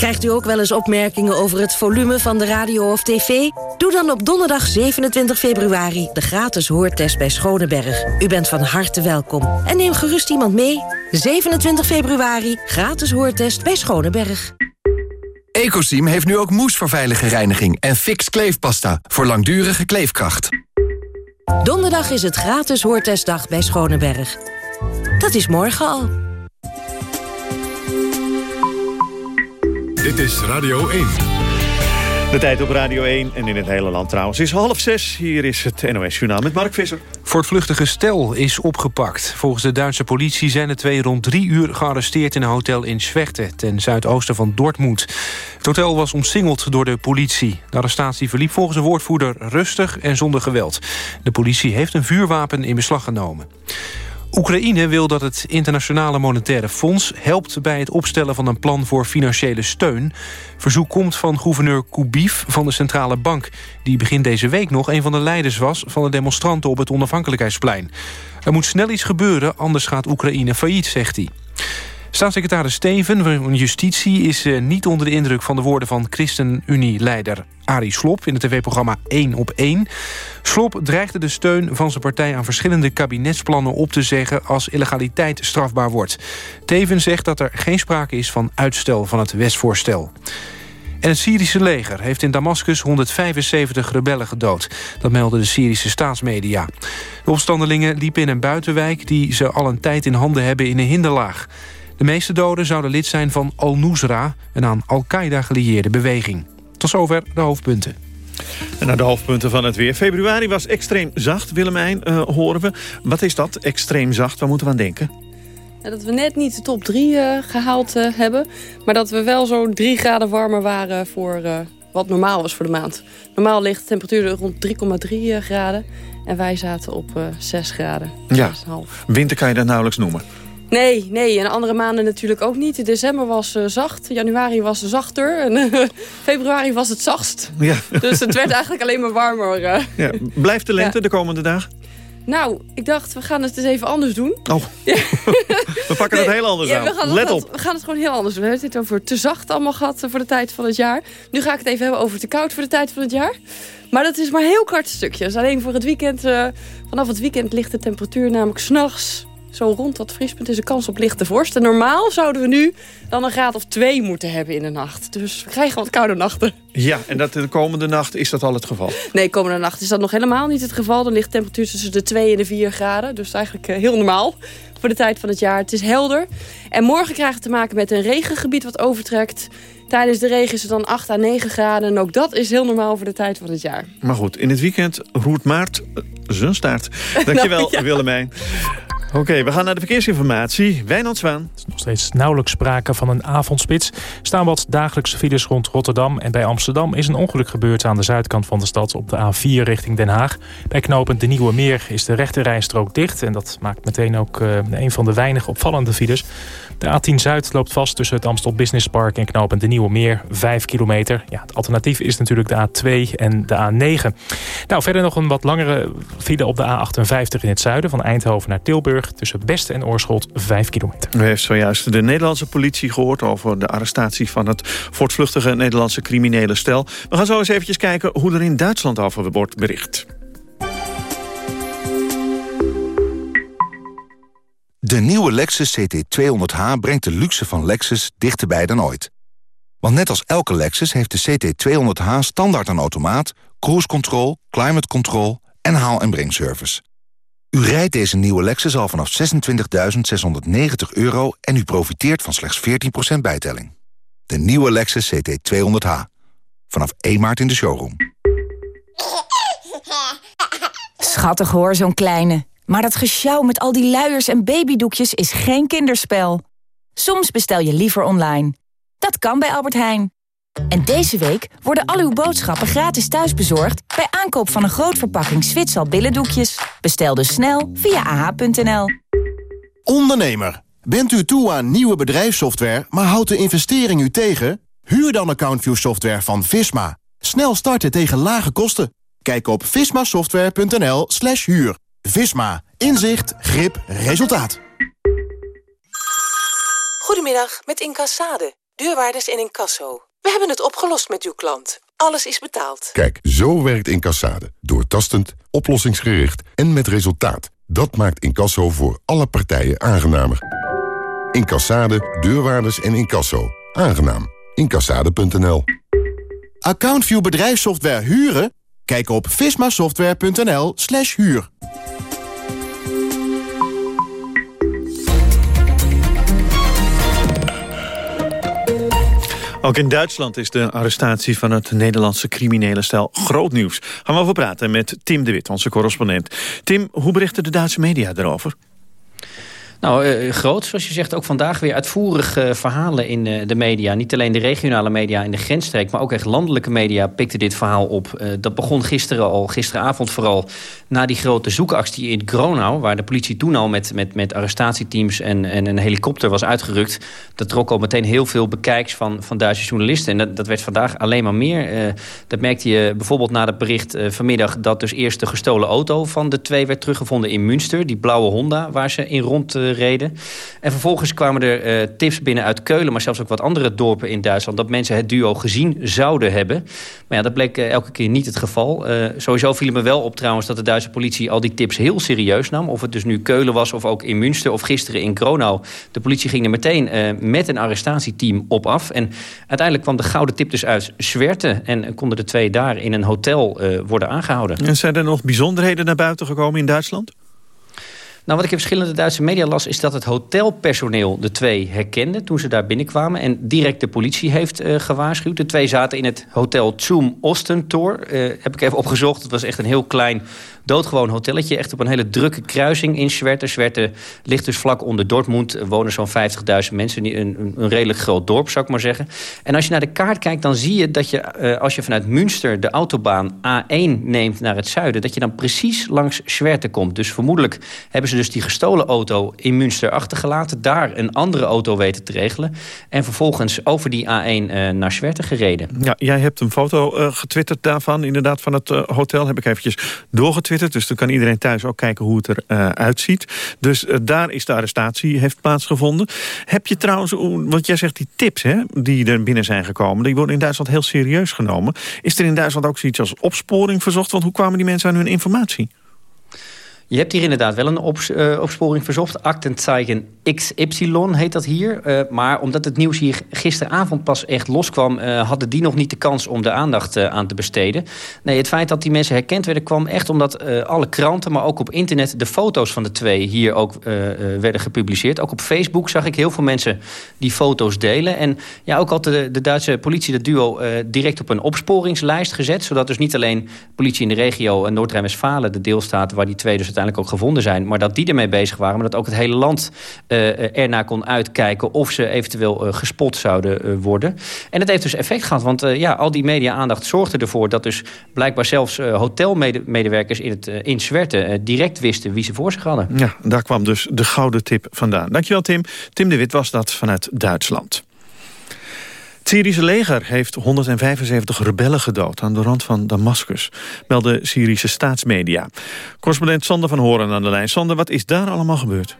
Krijgt u ook wel eens opmerkingen over het volume van de radio of tv? Doe dan op donderdag 27 februari de gratis hoortest bij Schoneberg. U bent van harte welkom. En neem gerust iemand mee. 27 februari, gratis hoortest bij Schoneberg. Ecosim heeft nu ook moes voor veilige reiniging en fix kleefpasta voor langdurige kleefkracht. Donderdag is het gratis hoortestdag bij Schoneberg. Dat is morgen al. Dit is Radio 1. De tijd op Radio 1 en in het hele land trouwens is half zes. Hier is het NOS Journaal met Mark Visser. Voortvluchtige stel is opgepakt. Volgens de Duitse politie zijn de twee rond drie uur gearresteerd... in een hotel in Schwerte, ten zuidoosten van Dortmund. Het hotel was omsingeld door de politie. De arrestatie verliep volgens een woordvoerder rustig en zonder geweld. De politie heeft een vuurwapen in beslag genomen. Oekraïne wil dat het Internationale Monetaire Fonds helpt bij het opstellen van een plan voor financiële steun. Verzoek komt van gouverneur Kubiv van de Centrale Bank, die begin deze week nog een van de leiders was van de demonstranten op het onafhankelijkheidsplein. Er moet snel iets gebeuren, anders gaat Oekraïne failliet, zegt hij. Staatssecretaris Steven van Justitie is eh, niet onder de indruk van de woorden van ChristenUnie-leider Arie Slob in het tv-programma 1 op 1. Slob dreigde de steun van zijn partij aan verschillende kabinetsplannen op te zeggen als illegaliteit strafbaar wordt. Teven zegt dat er geen sprake is van uitstel van het wetsvoorstel. En het Syrische leger heeft in Damascus 175 rebellen gedood. Dat melden de Syrische staatsmedia. De opstandelingen liepen in een buitenwijk... die ze al een tijd in handen hebben in een hinderlaag. De meeste doden zouden lid zijn van Al-Nusra... een aan Al-Qaeda gelieerde beweging. Tot zover de hoofdpunten. En naar de hoofdpunten van het weer. Februari was extreem zacht, Willemijn, uh, horen we. Wat is dat, extreem zacht? Waar moeten we aan denken? Dat we net niet de top 3 uh, gehaald uh, hebben. Maar dat we wel zo'n 3 graden warmer waren voor uh, wat normaal was voor de maand. Normaal ligt de temperatuur rond 3,3 graden. En wij zaten op 6 graden. Ja, winter kan je dat nauwelijks noemen. Nee, nee, en andere maanden natuurlijk ook niet. December was uh, zacht, januari was zachter en uh, februari was het zachtst. Ja. Dus het werd eigenlijk alleen maar warmer. Uh. Ja. Blijft de lente ja. de komende dagen? Nou, ik dacht, we gaan het eens even anders doen. Oh, ja. we pakken nee, het heel anders aan. We gaan Let het, op. We gaan het gewoon heel anders doen. We hebben het over te zacht allemaal gehad voor de tijd van het jaar. Nu ga ik het even hebben over te koud voor de tijd van het jaar. Maar dat is maar heel kort stukje. Dus alleen voor het weekend. vanaf het weekend ligt de temperatuur namelijk s'nachts zo rond dat vriespunt is een kans op lichte vorst. En normaal zouden we nu dan een graad of twee moeten hebben in de nacht. Dus we krijgen wat koude nachten. Ja, en dat de komende nacht is dat al het geval? Nee, komende nacht is dat nog helemaal niet het geval. Dan ligt de temperatuur tussen de 2 en de 4 graden. Dus eigenlijk heel normaal voor de tijd van het jaar. Het is helder. En morgen krijgen we te maken met een regengebied wat overtrekt. Tijdens de regen is het dan 8 à 9 graden. En ook dat is heel normaal voor de tijd van het jaar. Maar goed, in het weekend roert maart uh, zijn staart. Dankjewel, nou, ja. Willemijn. Oké, okay, we gaan naar de verkeersinformatie. Wijnand Zwaan. Er is nog steeds nauwelijks sprake van een avondspits. staan wat dagelijkse files rond Rotterdam en bij Amsterdam... is een ongeluk gebeurd aan de zuidkant van de stad op de A4 richting Den Haag. Bij knooppunt De Nieuwe Meer is de rechterrijstrook dicht... en dat maakt meteen ook uh, een van de weinig opvallende files. De A10 Zuid loopt vast tussen het Amstel Business Park en knooppunt De Nieuwe Meer. 5 kilometer. Ja, het alternatief is natuurlijk de A2 en de A9. Nou, verder nog een wat langere file op de A58 in het zuiden... van Eindhoven naar Tilburg tussen Best en Oorschot 5 kilometer. U heeft zojuist de Nederlandse politie gehoord... over de arrestatie van het voortvluchtige Nederlandse criminele stel. We gaan zo eens eventjes kijken hoe er in Duitsland over wordt bericht. De nieuwe Lexus CT200H brengt de luxe van Lexus dichterbij dan ooit. Want net als elke Lexus heeft de CT200H standaard een automaat... cruise control, climate control en haal- en brengservice. U rijdt deze nieuwe Lexus al vanaf 26.690 euro... en u profiteert van slechts 14% bijtelling. De nieuwe Lexus CT200H. Vanaf 1 maart in de showroom. Schattig hoor, zo'n kleine. Maar dat gesjouw met al die luiers en babydoekjes is geen kinderspel. Soms bestel je liever online. Dat kan bij Albert Heijn. En deze week worden al uw boodschappen gratis thuisbezorgd... bij aankoop van een groot verpakking Zwitsal billendoekjes. Bestel dus snel via ah.nl. Ondernemer, bent u toe aan nieuwe bedrijfssoftware... maar houdt de investering u tegen? Huur dan AccountView software van Visma. Snel starten tegen lage kosten. Kijk op vismasoftware.nl slash huur. Visma. Inzicht, grip, resultaat. Goedemiddag, met Incassade. Deurwaarders in Incasso. We hebben het opgelost met uw klant. Alles is betaald. Kijk, zo werkt Incassade. Doortastend, oplossingsgericht en met resultaat. Dat maakt Incasso voor alle partijen aangenamer. Incassade, deurwaarders en Incasso. Aangenaam. Incassade.nl AccountView bedrijfssoftware huren? Kijk op vismasoftware.nl slash huur. Ook in Duitsland is de arrestatie van het Nederlandse criminele stel groot nieuws. Gaan we over praten met Tim de Wit, onze correspondent. Tim, hoe berichten de Duitse media erover? Nou, eh, groot, zoals je zegt, ook vandaag weer uitvoerig eh, verhalen in eh, de media. Niet alleen de regionale media in de grensstreek, maar ook echt landelijke media pikten dit verhaal op. Dat begon gisteren al, gisteravond vooral, na die grote zoekactie in Gronau, waar de politie toen al met, met, met arrestatieteams en, en een helikopter was uitgerukt. Dat trok al meteen heel veel bekijks van, van Duitse journalisten. En dat, dat werd vandaag alleen maar meer. Dat merkte je bijvoorbeeld na het bericht vanmiddag dat dus eerst de gestolen auto van de twee werd teruggevonden in Münster. Die blauwe Honda waar ze in rond reden. En vervolgens kwamen er eh, tips binnen uit Keulen, maar zelfs ook wat andere dorpen in Duitsland, dat mensen het duo gezien zouden hebben. Maar ja, dat bleek eh, elke keer niet het geval. Eh, sowieso viel me wel op trouwens dat de Duitse politie al die tips heel serieus nam. Of het dus nu Keulen was of ook in Münster of gisteren in Gronau. De politie ging er meteen met een arrestatieteam op af. En uiteindelijk kwam de gouden tip dus uit Zwerte. En konden de twee daar in een hotel worden aangehouden. En zijn er nog bijzonderheden naar buiten gekomen in Duitsland? Nou, wat ik in verschillende Duitse media las... is dat het hotelpersoneel de twee herkende toen ze daar binnenkwamen... en direct de politie heeft eh, gewaarschuwd. De twee zaten in het hotel Zoom Ostentor. Eh heb ik even opgezocht. Het was echt een heel klein, doodgewoon hotelletje. Echt op een hele drukke kruising in Zwerte. Zwerte ligt dus vlak onder Dortmund. Er wonen zo'n 50.000 mensen. Een, een, redelijk groot dorp, zou ik maar zeggen. En als je naar de kaart kijkt, dan zie je dat je... eh, als je vanuit Münster de autobaan A1 neemt naar het zuiden... dat je dan precies langs Zwerte komt. Dus vermoedelijk hebben ze dus die gestolen auto in Münster achtergelaten. Daar een andere auto weten te regelen. En vervolgens over die A1 eh, naar Zwerte gereden. Ja, jij hebt een foto eh, getwitterd daarvan, inderdaad, van het hotel. Heb ik eventjes doorgetwitterd, dus dan kan iedereen thuis ook kijken hoe het eruit uitziet. Dus eh, daar is de arrestatie, heeft plaatsgevonden. Heb je trouwens, want jij zegt die tips hè, die er binnen zijn gekomen... die worden in Duitsland heel serieus genomen. Is er in Duitsland ook zoiets als opsporing verzocht? Want hoe kwamen die mensen aan hun informatie? Je hebt hier inderdaad wel een ops- eh, opsporing verzocht. Aktenzeichen XY heet dat hier. Eh, maar omdat het nieuws hier gisteravond pas echt loskwam... eh, hadden die nog niet de kans om de aandacht aan te besteden. Nee, het feit dat die mensen herkend werden kwam echt omdat alle kranten... maar ook op internet de foto's van de twee hier ook werden gepubliceerd. Ook op Facebook zag ik heel veel mensen die foto's delen. En ja, ook had de, Duitse politie dat duo direct op een opsporingslijst gezet. Zodat dus niet alleen politie in de regio en Noord-Rijn-Westfalen... de deelstaat waar die twee dus uiteindelijk ook gevonden zijn... maar dat die ermee bezig waren, maar dat ook het hele land eh, ernaar kon uitkijken... of ze eventueel eh, gespot zouden worden. En het heeft dus effect gehad, want ja, al die media-aandacht zorgde ervoor... dat dus blijkbaar zelfs hotelmedewerkers in, het, in Zwerte direct wisten wie ze voor zich hadden. Ja, daar kwam dus de gouden tip vandaan. Dankjewel Tim. Tim de Wit was dat vanuit Duitsland. Syrische leger heeft 175 rebellen gedood aan de rand van Damascus, melden Syrische staatsmedia. Correspondent Sander van Horen aan de lijn. Sander, wat is daar allemaal gebeurd?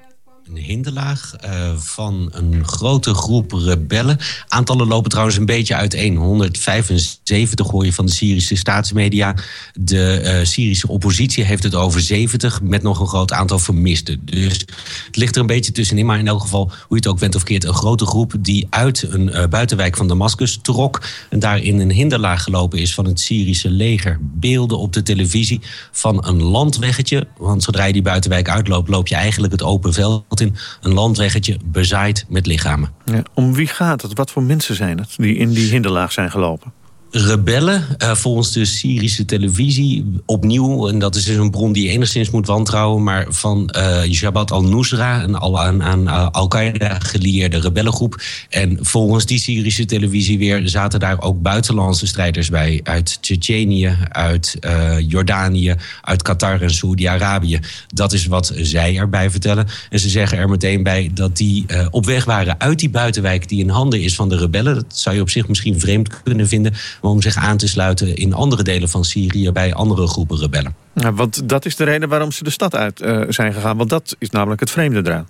Een hinderlaag eh, van een grote groep rebellen. Aantallen lopen trouwens een beetje uiteen. 175 hoor je van de Syrische staatsmedia. De eh, Syrische oppositie heeft het over 70... met nog een groot aantal vermisten. Dus het ligt er een beetje tussenin. Maar in elk geval, hoe je het ook bent of keert... een grote groep die uit een eh, buitenwijk van Damascus trok... en daar in een hinderlaag gelopen is van het Syrische leger. Beelden op de televisie van een landweggetje. Want zodra je die buitenwijk uitloopt... loop je eigenlijk het open veld in. Een landweggetje bezaaid met lichamen. Ja, om wie gaat het? Wat voor mensen zijn het die in die hinderlaag zijn gelopen? Rebellen, uh, volgens de Syrische televisie, opnieuw, en dat is dus een bron die je enigszins moet wantrouwen, maar van uh, Jabhat al-Nusra, een al aan, aan uh, Al-Qaeda gelieerde rebellengroep. En volgens die Syrische televisie weer zaten daar ook buitenlandse strijders bij, uit Tsjetsjenië, uit Jordanië, uit Qatar en Saoedi-Arabië. Dat is wat zij erbij vertellen. En ze zeggen er meteen bij dat die op weg waren uit die buitenwijk die in handen is van de rebellen. Dat zou je op zich misschien vreemd kunnen vinden om zich aan te sluiten in andere delen van Syrië bij andere groepen rebellen. Ja, want dat is de reden waarom ze de stad uit uh, zijn gegaan. Want dat is namelijk het vreemde eraan.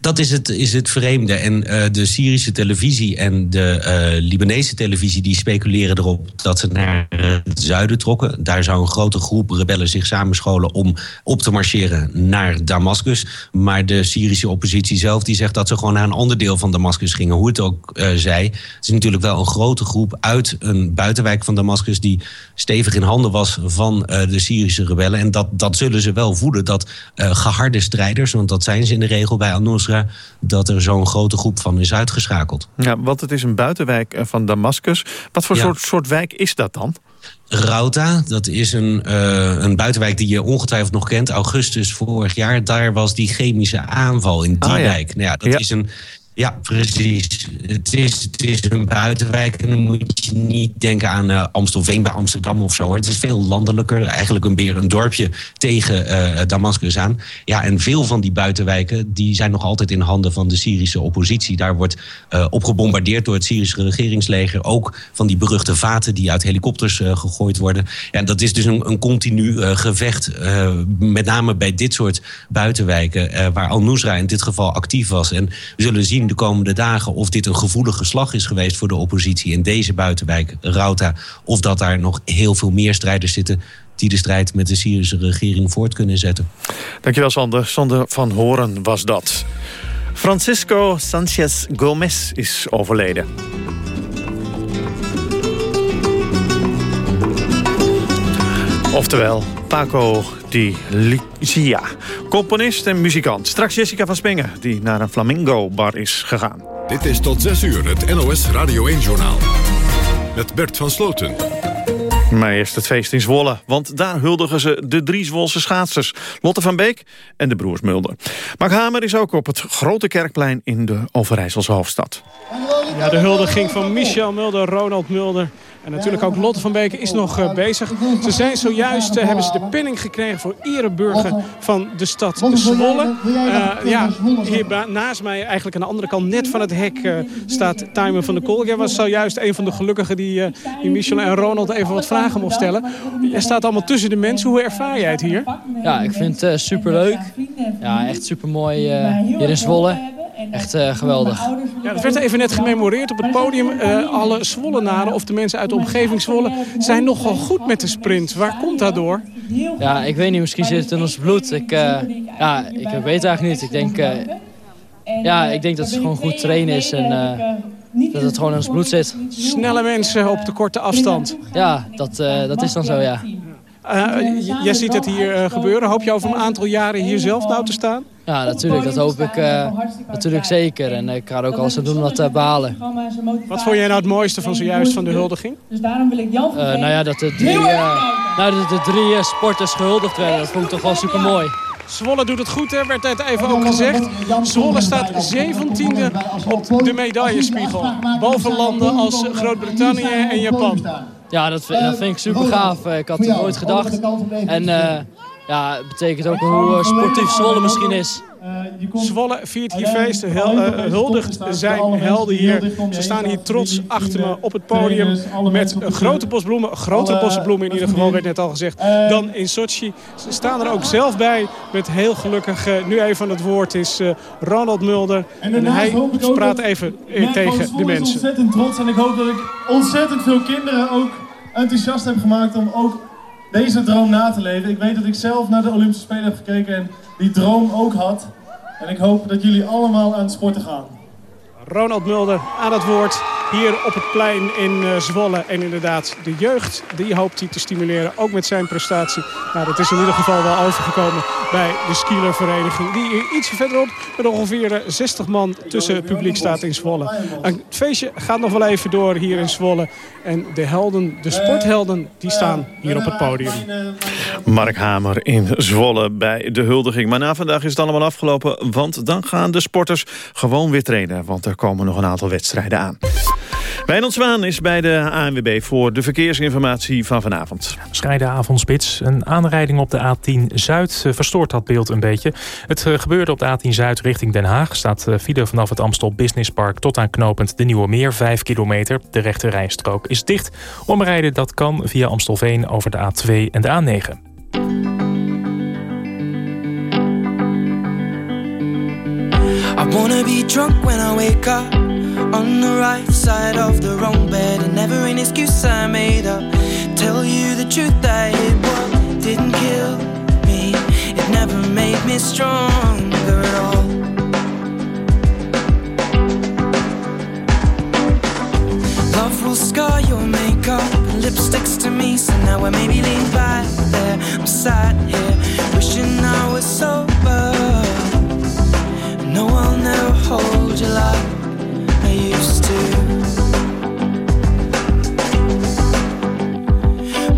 Dat is het, is het vreemde. En uh, de Syrische televisie en de uh, Libanese televisie... die speculeren erop dat ze naar het zuiden trokken. Daar zou een grote groep rebellen zich samenscholen... om op te marcheren naar Damascus. Maar de Syrische oppositie zelf die zegt dat ze gewoon naar een ander deel van Damascus gingen. Hoe het ook uh, zij. Het is natuurlijk wel een grote groep uit een buitenwijk van Damascus... die stevig in handen was van de Syrische rebellen. En dat, dat zullen ze wel voeden. Dat geharde strijders, want dat zijn ze in de regel bij Dat er zo'n grote groep van is uitgeschakeld. Ja, want het is een buitenwijk van Damascus. Wat voor ja. soort, soort wijk is dat dan? Rauta, dat is een, uh, een buitenwijk die je ongetwijfeld nog kent. Augustus vorig jaar, daar was die chemische aanval in die ah, ja. wijk. Nou ja, dat Ja. is een... Ja, precies. Het is, het is een buitenwijk en dan moet je niet denken aan eh, Amstelveen bij Amsterdam of zo. Het is veel landelijker, eigenlijk een meer een dorpje tegen eh Damascus aan. Ja, en veel van die buitenwijken die zijn nog altijd in handen van de Syrische oppositie. Daar wordt eh, op gebombardeerd door het Syrische regeringsleger. Ook van die beruchte vaten die uit helikopters eh, gegooid worden. Ja, en dat is dus een, een continu eh, gevecht. eh, met name bij dit soort buitenwijken, eh, waar Al-Nusra in dit geval actief was. En we zullen zien de komende dagen of dit een gevoelige slag is geweest voor de oppositie in deze buitenwijk, Rauta. Of dat daar nog heel veel meer strijders zitten die de strijd met de Syrische regering voort kunnen zetten. Dankjewel Sander. Sander van Horen was dat. Francisco Sanchez Gomez is overleden. Oftewel, Paco di Lucia. Componist en muzikant. Straks Jessica van Spengen, die naar een flamingo-bar is gegaan. Dit is tot 6 uur het NOS Radio 1-journaal. Met Bert van Sloten. Maar eerst het feest in Zwolle, want daar huldigen ze de drie Zwolse schaatsers. Lotte van Beek en de broers Mulder. Mark Hamer is ook op het Grote Kerkplein in de Overijsselse hoofdstad. Ja, de huldiging van Michel Mulder, Ronald Mulder en natuurlijk ook Lotte van Beek is nog uh, bezig. Ze zijn zojuist, uh, hebben ze de penning gekregen voor ereburger van de stad Zwolle. Uh, ja, hier naast mij, eigenlijk aan de andere kant, net van het hek, staat Timer van de Kolk. Jij was zojuist een van de gelukkigen die, die Michel en Ronald even wat vragen mocht stellen. Jij staat allemaal tussen de mensen. Hoe ervaar jij het hier? Ja, ik vind het super leuk. Ja, echt super mooi hier in Zwolle. Echt uh, geweldig. Ja, het werd even net gememoreerd op het podium. Uh, alle Zwollenaren of de mensen uit de omgeving Zwolle zijn nogal goed met de sprint. Waar komt dat door? Ja, ik weet niet. Misschien zit het in ons bloed. Ik, uh, ja, ik weet het eigenlijk niet. Ik denk, ja, ik denk dat het gewoon goed trainen is en dat het gewoon in ons bloed zit. Snelle mensen op de korte afstand. Ja, dat, dat is dan zo, ja. Uh, jij ziet het hier uh, gebeuren. Hoop je over een aantal jaren hier zelf nou te staan? Ja, natuurlijk. Dat hoop ik uh, natuurlijk zeker. En ik ga er ook alles aan doen om dat te behalen. Wat vond jij nou het mooiste van zojuist van de huldiging? nou ja, dat de drie, nou, dat de drie sporters gehuldigd werden. Dat vond ik toch wel super mooi. Zwolle doet het goed, hè? werd net even ook gezegd. Zwolle staat 17e op de medaillespiegel. Boven landen als Groot-Brittannië en Japan. Ja, dat vind, dat vind ik super gaaf. Ik had het nooit gedacht. En uh, ja, het betekent ook hoe sportief Zwolle misschien is. Zwolle viert hier feest, hel, uh, huldigt zijn helden hier. Ze staan hier trots achter me op het podium met grote bos bloemen. Grotere bossen bloemen in ieder geval, werd net al gezegd, dan in Sochi. Ze staan er ook zelf bij met heel gelukkig, uh, nu even aan het woord is uh, Ronald Mulder. En hij praat even tegen de mensen. ontzettend trots en ik hoop dat ik ontzettend veel kinderen ook enthousiast heb gemaakt om ook deze droom na te leven. Ik weet dat ik zelf naar de Olympische Spelen heb gekeken en die droom ook had. En ik hoop dat jullie allemaal aan het sporten gaan. Ronald Mulder aan het woord. Hier op het plein in uh, Zwolle. En inderdaad, de jeugd, die hoopt hij te stimuleren. Ook met zijn prestatie. Nou, dat is in ieder geval wel overgekomen bij de skielervereniging. Die hier iets verderop met ongeveer 60 man tussen het publiek staat in Zwolle. het feestje gaat nog wel even door hier in Zwolle. En de helden, de sporthelden, die staan hier op het podium. Mark Hamer in Zwolle bij de huldiging. Maar na vandaag is het allemaal afgelopen, want dan gaan de sporters gewoon weer trainen. Want er komen nog een aantal wedstrijden aan. Wijnand Zwaan is bij de ANWB voor de verkeersinformatie van vanavond. Schrijde avondspits. Een aanrijding op de A10 Zuid eh, verstoort dat beeld een beetje. Het eh, gebeurde op de A10 Zuid richting Den Haag. Staat eh, file vanaf het Amstel Business Park tot aan knopend de Nieuwe Meer. 5 kilometer. De rechte rijstrook is dicht. Omrijden dat kan via Amstelveen over de A2 en de A9. I wanna be drunk when I wake up On the right side of the wrong bed And never an excuse I made up. Tell you the truth that it what didn't kill me. It never made me stronger at all. Love will scar your makeup lipsticks to me So now I maybe lean back there. I'm sat here wishing I was sober. No, I'll never hold you like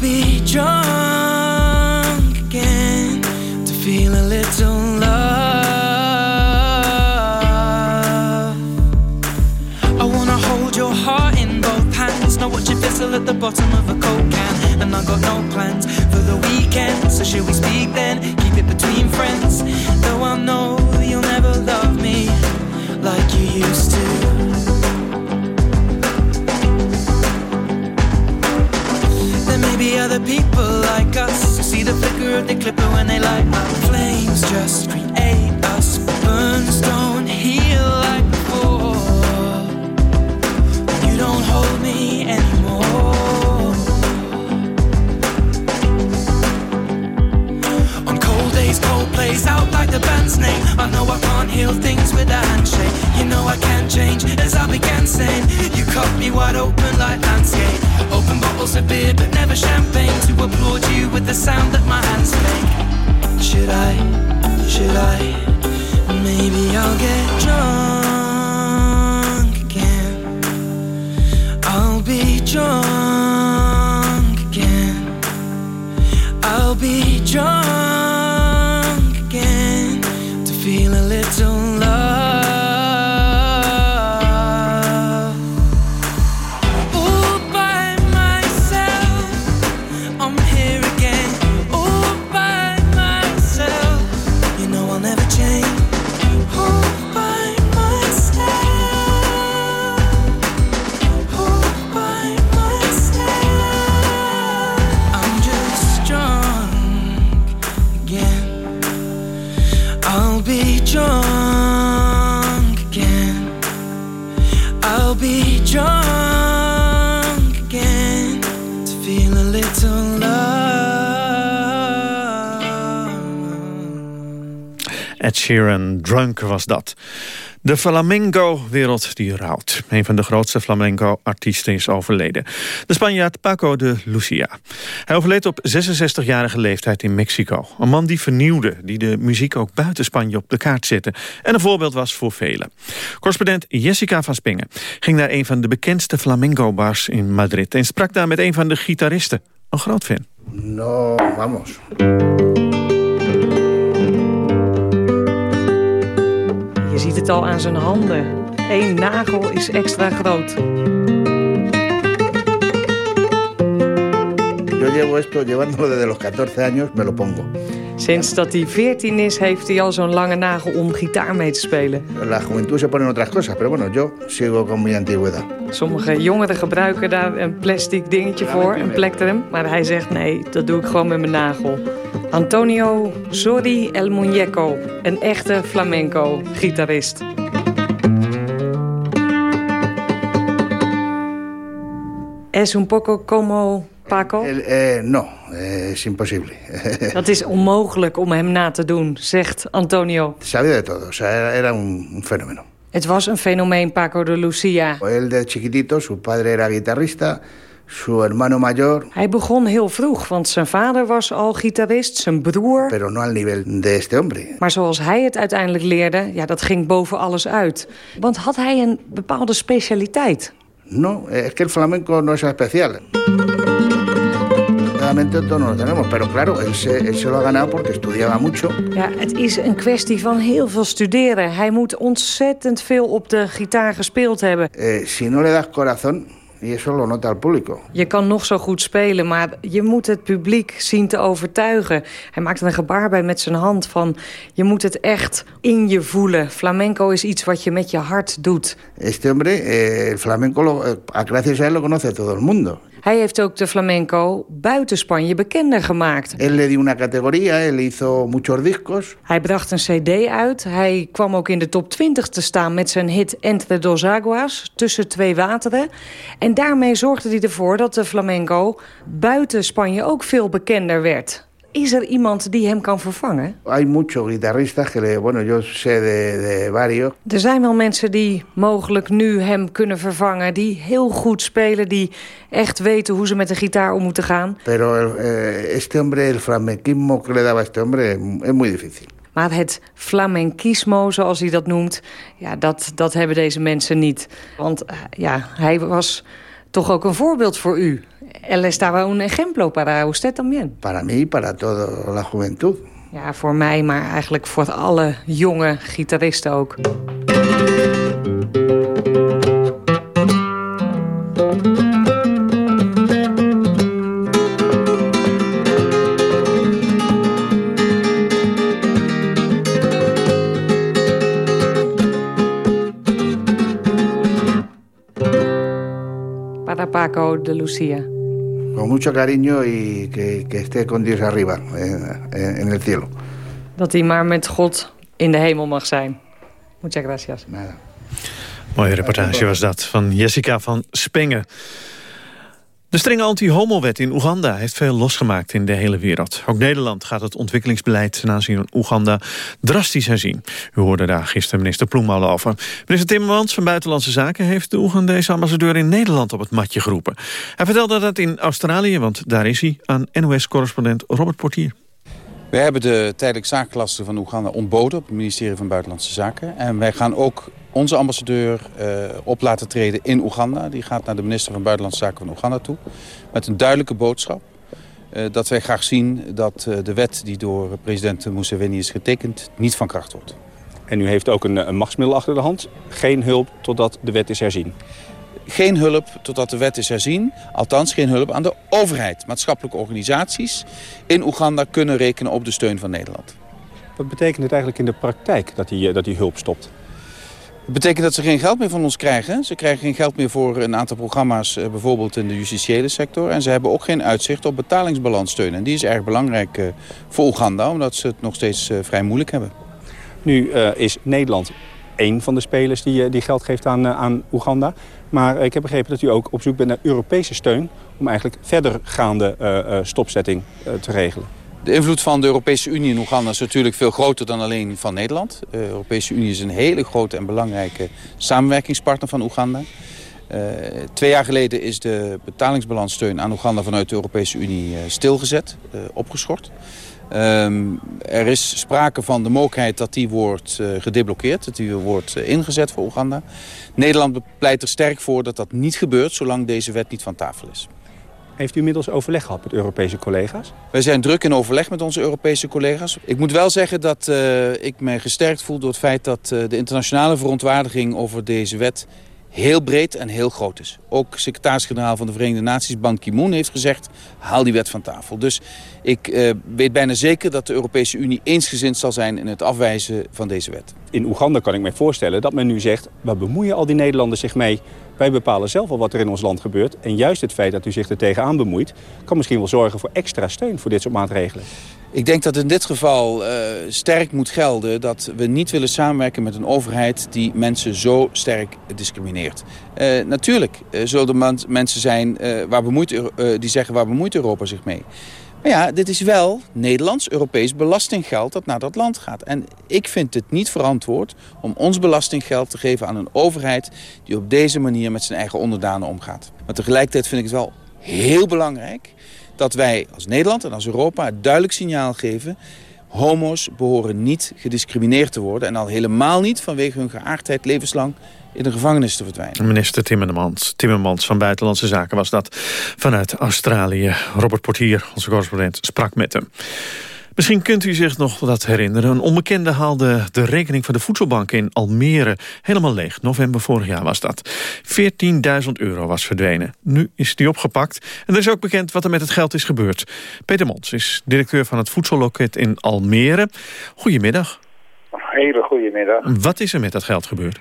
be drunk again to feel a little love. I wanna hold your heart in both hands. Know what you fizzle at the bottom of a coke can. And I got no plans for the weekend. So should we speak then? Keep it between friends. Though I know you'll never love me like you used to. People like us see the flicker of the clipper when they light up. Flames just create us, burns don't heal like before. You don't hold me anymore. On cold days, cold plays out like the band's name. I know I can't heal things with a handshake. You know I can't change as I began saying. You cut me wide open like landscape. Open bottles of beer, but never champagne to applaud you with the sound that my hands make. Should I? Should I? Maybe I'll get drunk again. I'll be drunk again. I'll be drunk Sheeran, Drunk was dat. De flamenco-wereld die rouwt. Een van de grootste flamenco-artiesten is overleden. De Spanjaard Paco de Lucia. Hij overleed op 66-jarige leeftijd in Mexico. Een man die vernieuwde, die de muziek ook buiten Spanje op de kaart zette. En een voorbeeld was voor velen. Correspondent Jessica van Spingen ging naar een van de bekendste flamenco-bars in Madrid... en sprak daar met een van de gitaristen, een groot fan. No, vamos. Ziet het al aan zijn handen. Eén nagel is extra groot. Yo llevo esto llevándolo desde los 14 años, me lo pongo. Sinds dat hij 14 is, heeft hij al zo'n lange nagel om gitaar mee te spelen. La juventud se pone en otras cosas, pero bueno, yo sigo con mi antigüedad. Sommige jongeren gebruiken daar een plastic dingetje voor, een plektrum. Maar hij zegt nee, dat doe ik gewoon met mijn nagel. Antonio Sori El Muñeco, een echte flamenco-gitarist. Es un poco como Paco? Eh, no, eh, es imposible. Dat is onmogelijk om hem na te doen, zegt Antonio. Sabía de todo, o sea, era, un fenómeno. Het was een fenomeen, Paco de Lucia. Él de chiquitito, su padre era guitarrista, su hermano mayor... Hij begon heel vroeg, want zijn vader was al gitarist, zijn broer... Pero no al nivel de este hombre. Maar zoals hij het uiteindelijk leerde, ja, dat ging boven alles uit. Want had hij een bepaalde specialiteit? No, es que el flamenco no es especial. Ja, het is een kwestie van heel veel studeren. Hij moet ontzettend veel op de gitaar gespeeld hebben. Eh, si no le das corazón, y eso lo nota el público. Je kan nog zo goed spelen, maar je moet het publiek zien te overtuigen. Hij maakt een gebaar bij met zijn hand van... je moet het echt in je voelen. Flamenco is iets wat je met je hart doet. Este hombre, eh, flamenco, lo, eh, gracias a él lo conoce todo el mundo. Hij heeft ook de flamenco buiten Spanje bekender gemaakt. Él le dio una categoría, él hizo muchos discos. Hij bracht een cd uit. Hij kwam ook in de top 20 te staan met zijn hit Entre dos aguas, Tussen twee wateren. En daarmee zorgde hij ervoor dat de flamenco buiten Spanje ook veel bekender werd. Is er iemand die hem kan vervangen? Hay muchos guitarristas que le, bueno, yo sé de, de varios. Er zijn wel mensen die mogelijk nu hem kunnen vervangen. Die heel goed spelen, die echt weten hoe ze met de gitaar om moeten gaan. Pero eh, este hombre, el flamenquismo que le daba este hombre, es muy difícil. Maar het flamenquismo, zoals hij dat noemt, ja, dat, dat hebben deze mensen niet. Want uh, ja, hij was toch ook een voorbeeld voor u. Él estaba un ejemplo para usted también. Para mí para toda la juventud. Ja, voor mij, maar eigenlijk voor alle jonge gitaristen ook. Para Paco de Lucia. Con mucho cariño y que, que esté con Dios arriba, en, en, el cielo. Dat hij maar met God in de hemel mag zijn. Muchas gracias. Nada. Mooie reportage was dat van Jessica van Spengen. De strenge anti-homo-wet in Oeganda heeft veel losgemaakt in de hele wereld. Ook Nederland gaat het ontwikkelingsbeleid ten aanzien van Oeganda drastisch herzien. U hoorde daar gisteren minister Ploem al over. Minister Timmermans van Buitenlandse Zaken heeft de Oegandese ambassadeur in Nederland op het matje geroepen. Hij vertelde dat in Australië, want daar is hij, aan NOS-correspondent Robert Portier. We hebben de tijdelijk zakenklasse van Oeganda ontboden op het ministerie van Buitenlandse Zaken. En wij gaan ook onze ambassadeur uh, op laten treden in Oeganda. Die gaat naar de minister van Buitenlandse Zaken van Oeganda toe. Met een duidelijke boodschap. Uh, dat wij graag zien dat uh, de wet die door president Museveni is getekend niet van kracht wordt. En u heeft ook een, een machtsmiddel achter de hand. Geen hulp totdat de wet is herzien. Geen hulp totdat de wet is herzien. Althans geen hulp aan de overheid. Maatschappelijke organisaties in Oeganda kunnen rekenen op de steun van Nederland. Wat betekent het eigenlijk in de praktijk dat die, dat die hulp stopt? Het betekent dat ze geen geld meer van ons krijgen. Ze krijgen geen geld meer voor een aantal programma's, bijvoorbeeld in de justitiële sector. En ze hebben ook geen uitzicht op betalingsbalanssteun. En die is erg belangrijk voor Oeganda, omdat ze het nog steeds vrij moeilijk hebben. Nu uh, is Nederland één van de spelers die, die geld geeft aan, aan Oeganda. Maar ik heb begrepen dat u ook op zoek bent naar Europese steun... om eigenlijk verdergaande uh, stopzetting uh, te regelen. De invloed van de Europese Unie in Oeganda is natuurlijk veel groter dan alleen van Nederland. De Europese Unie is een hele grote en belangrijke samenwerkingspartner van Oeganda. Twee jaar geleden is de betalingsbalanssteun aan Oeganda vanuit de Europese Unie stilgezet, opgeschort. Um, er is sprake van de mogelijkheid dat die wordt uh, gedeblokkeerd, dat die wordt uh, ingezet voor Oeganda. Nederland pleit er sterk voor dat dat niet gebeurt zolang deze wet niet van tafel is. Heeft u inmiddels overleg gehad met Europese collega's? Wij zijn druk in overleg met onze Europese collega's. Ik moet wel zeggen dat uh, ik me gesterkt voel door het feit dat de internationale verontwaardiging over deze wet heel breed en heel groot is. Ook secretaris-generaal van de Verenigde Naties Ban Ki-moon heeft gezegd... haal die wet van tafel. Dus ik uh, weet bijna zeker dat de Europese Unie eensgezind zal zijn... in het afwijzen van deze wet. In Oeganda kan ik me voorstellen dat men nu zegt... waar bemoeien al die Nederlanders zich mee? Wij bepalen zelf al wat er in ons land gebeurt. En juist het feit dat u zich er tegenaan bemoeit... kan misschien wel zorgen voor extra steun voor dit soort maatregelen. Ik denk dat in dit geval uh, sterk moet gelden dat we niet willen samenwerken met een overheid die mensen zo sterk discrimineert. Uh, natuurlijk uh, zullen er mensen zijn waar bemoeit, die zeggen waar bemoeit Europa zich mee. Maar ja, dit is wel Nederlands, Europees belastinggeld dat naar dat land gaat. En ik vind het niet verantwoord om ons belastinggeld te geven aan een overheid... die op deze manier met zijn eigen onderdanen omgaat. Maar tegelijkertijd vind ik het wel heel belangrijk dat wij als Nederland en als Europa het duidelijk signaal geven... homo's behoren niet gediscrimineerd te worden... en al helemaal niet vanwege hun geaardheid levenslang in de gevangenis te verdwijnen. Minister Timmermans, Timmermans van Buitenlandse Zaken was dat vanuit Australië. Robert Portier, onze correspondent, sprak met hem. Misschien kunt u zich nog dat herinneren. Een onbekende haalde de rekening van de voedselbank in Almere helemaal leeg. November vorig jaar was dat. 14.000 euro was verdwenen. Nu is die opgepakt. En er is ook bekend wat er met het geld is gebeurd. Peter Mons is directeur van het voedselloket in Almere. Goedemiddag. Hele goedemiddag. Wat is er met dat geld gebeurd?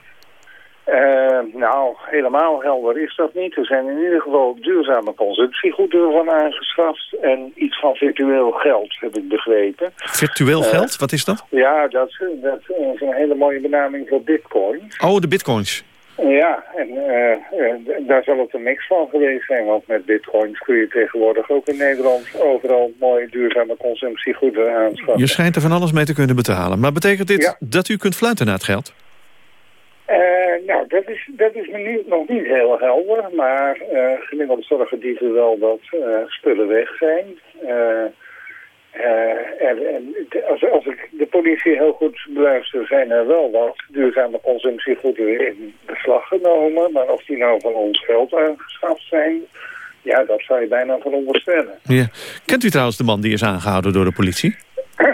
Uh, nou, helemaal helder is dat niet. Er zijn in ieder geval duurzame consumptiegoederen van aangeschaft en iets van virtueel geld, heb ik begrepen. Virtueel uh, geld? Wat is dat? Ja, dat, dat, is een hele mooie benaming voor bitcoins. Oh, de bitcoins. Ja, en uh, daar zal het een mix van geweest zijn, want met bitcoins kun je tegenwoordig ook in Nederland overal mooie duurzame consumptiegoederen aanschaffen. Je schijnt er van alles mee te kunnen betalen. Maar betekent dit ja. dat u kunt fluiten naar het geld? Uh, nou, dat is, dat is nu nog niet heel helder, maar uh, gemiddeld zorgen dieven wel dat uh, spullen weg zijn. en, en als, als ik de politie heel goed beluister, zijn er wel wat duurzame consumptiegoederen in beslag genomen. Maar of die nou van ons geld aangeschaft zijn, ja, dat zou je bijna veronderstellen. Ja. Kent u trouwens de man die is aangehouden door de politie?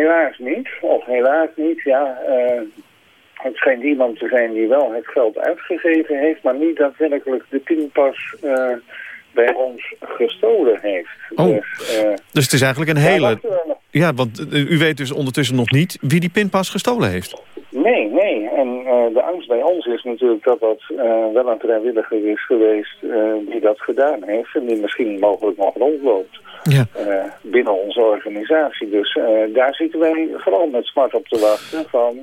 helaas niet, of helaas niet, ja... Het schijnt iemand te zijn die wel het geld uitgegeven heeft, maar niet daadwerkelijk de pinpas uh, bij ons gestolen heeft. Oh, dus, uh, dus het is eigenlijk een hele... Ja, want eh, u weet dus ondertussen nog niet wie die pinpas gestolen heeft. Nee, nee. En uh, de angst bij ons is natuurlijk dat dat uh, wel een vrijwilliger is geweest uh, die dat gedaan heeft. En die misschien mogelijk nog rondloopt ja. binnen onze organisatie. Dus daar zitten wij vooral met smart op te wachten. Van,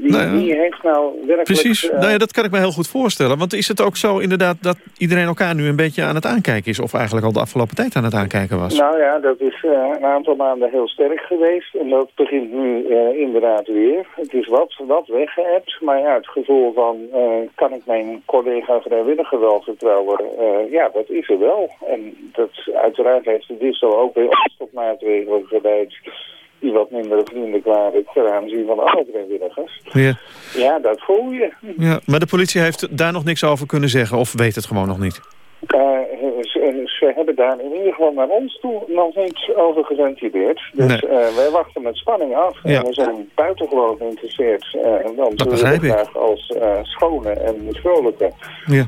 wie, nou ja. wie, heeft nou werkelijk... Precies, nou ja, dat kan ik me heel goed voorstellen. Want is het ook zo inderdaad dat iedereen elkaar nu een beetje aan het aankijken is? Of eigenlijk al de afgelopen tijd aan het aankijken was? Nou ja, dat is een aantal maanden heel sterk geweest. En dat begint nu inderdaad weer. Het is wat wat weggeëpt. Maar ja, het gevoel van, kan ik mijn collega vrijwilliger wel vertrouwen? Ja, dat is er wel. En dat, uiteraard heeft de DISO ook bij ons tot maatregelen geleid die wat minder vriendelijk waren ten aanzien van alle vrijwilligers. Ja. ja, dat voel je. Ja, maar de politie heeft daar nog niks over kunnen zeggen of weet het gewoon nog niet? Uh, ze, ze, hebben daar in ieder geval naar ons toe nog niet over geventileerd. Dus nee. uh, wij wachten met spanning af. Ja. En we zijn buitengewoon geïnteresseerd. Uh, en dan dat ik. graag als schone en vrolijke ja.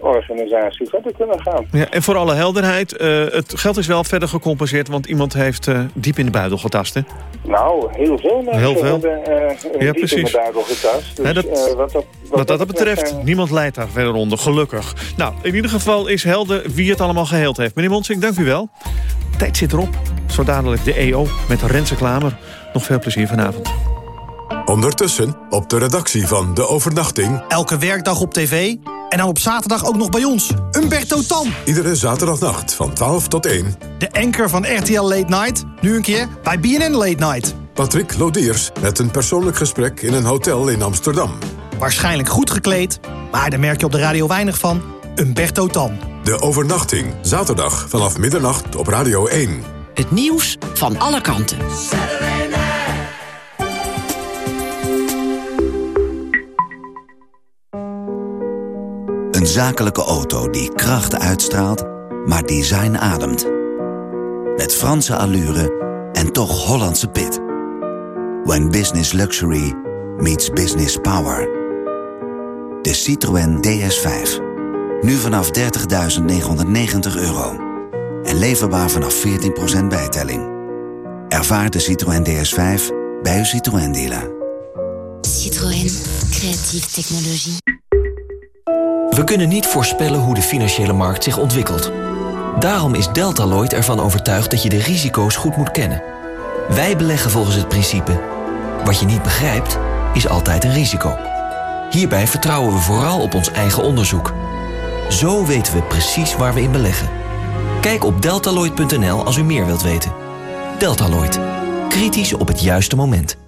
organisatie verder kunnen gaan. Ja, en voor alle helderheid, het geld is wel verder gecompenseerd... want iemand heeft diep in de buidel getast, hè? Nou, heel veel mensen heel veel. hebben ja, precies. in de buidel getast. Dus, dat, wat dat, wat, wat dat, dat betreft, niemand leidt daar verder onder, gelukkig. Nou, in ieder geval is helder wie het allemaal geheeld heeft. Meneer Monsink, dank u wel. Tijd zit erop. Zo dadelijk de EO met Renze Klamer. Nog veel plezier vanavond. Ondertussen op de redactie van De Overnachting... Elke werkdag op tv en dan op zaterdag ook nog bij ons. Umberto Tan. Iedere zaterdagnacht van 12 tot 1. De anker van RTL Late Night. Nu een keer bij BNN Late Night. Patrick Lodiers met een persoonlijk gesprek in een hotel in Amsterdam. Waarschijnlijk goed gekleed, maar daar merk je op de radio weinig van. Umberto Tan. De overnachting, zaterdag vanaf middernacht op Radio 1. Het nieuws van alle kanten. Een zakelijke auto die kracht uitstraalt, maar design ademt. Met Franse allure en toch Hollandse pit. When business luxury meets business power. De Citroën DS5. Nu vanaf 30.990 euro. En leverbaar vanaf 14% bijtelling. Ervaar de Citroën DS5 bij uw Citroën dealer. Citroën. Creatieve technologie. We kunnen niet voorspellen hoe de financiële markt zich ontwikkelt. Daarom is Deltaloid ervan overtuigd dat je de risico's goed moet kennen. Wij beleggen volgens het principe... wat je niet begrijpt, is altijd een risico. Hierbij vertrouwen we vooral op ons eigen onderzoek. Zo weten we precies waar we in beleggen. Kijk op deltaloid.nl als u meer wilt weten. Deltaloid. Kritisch op het juiste moment.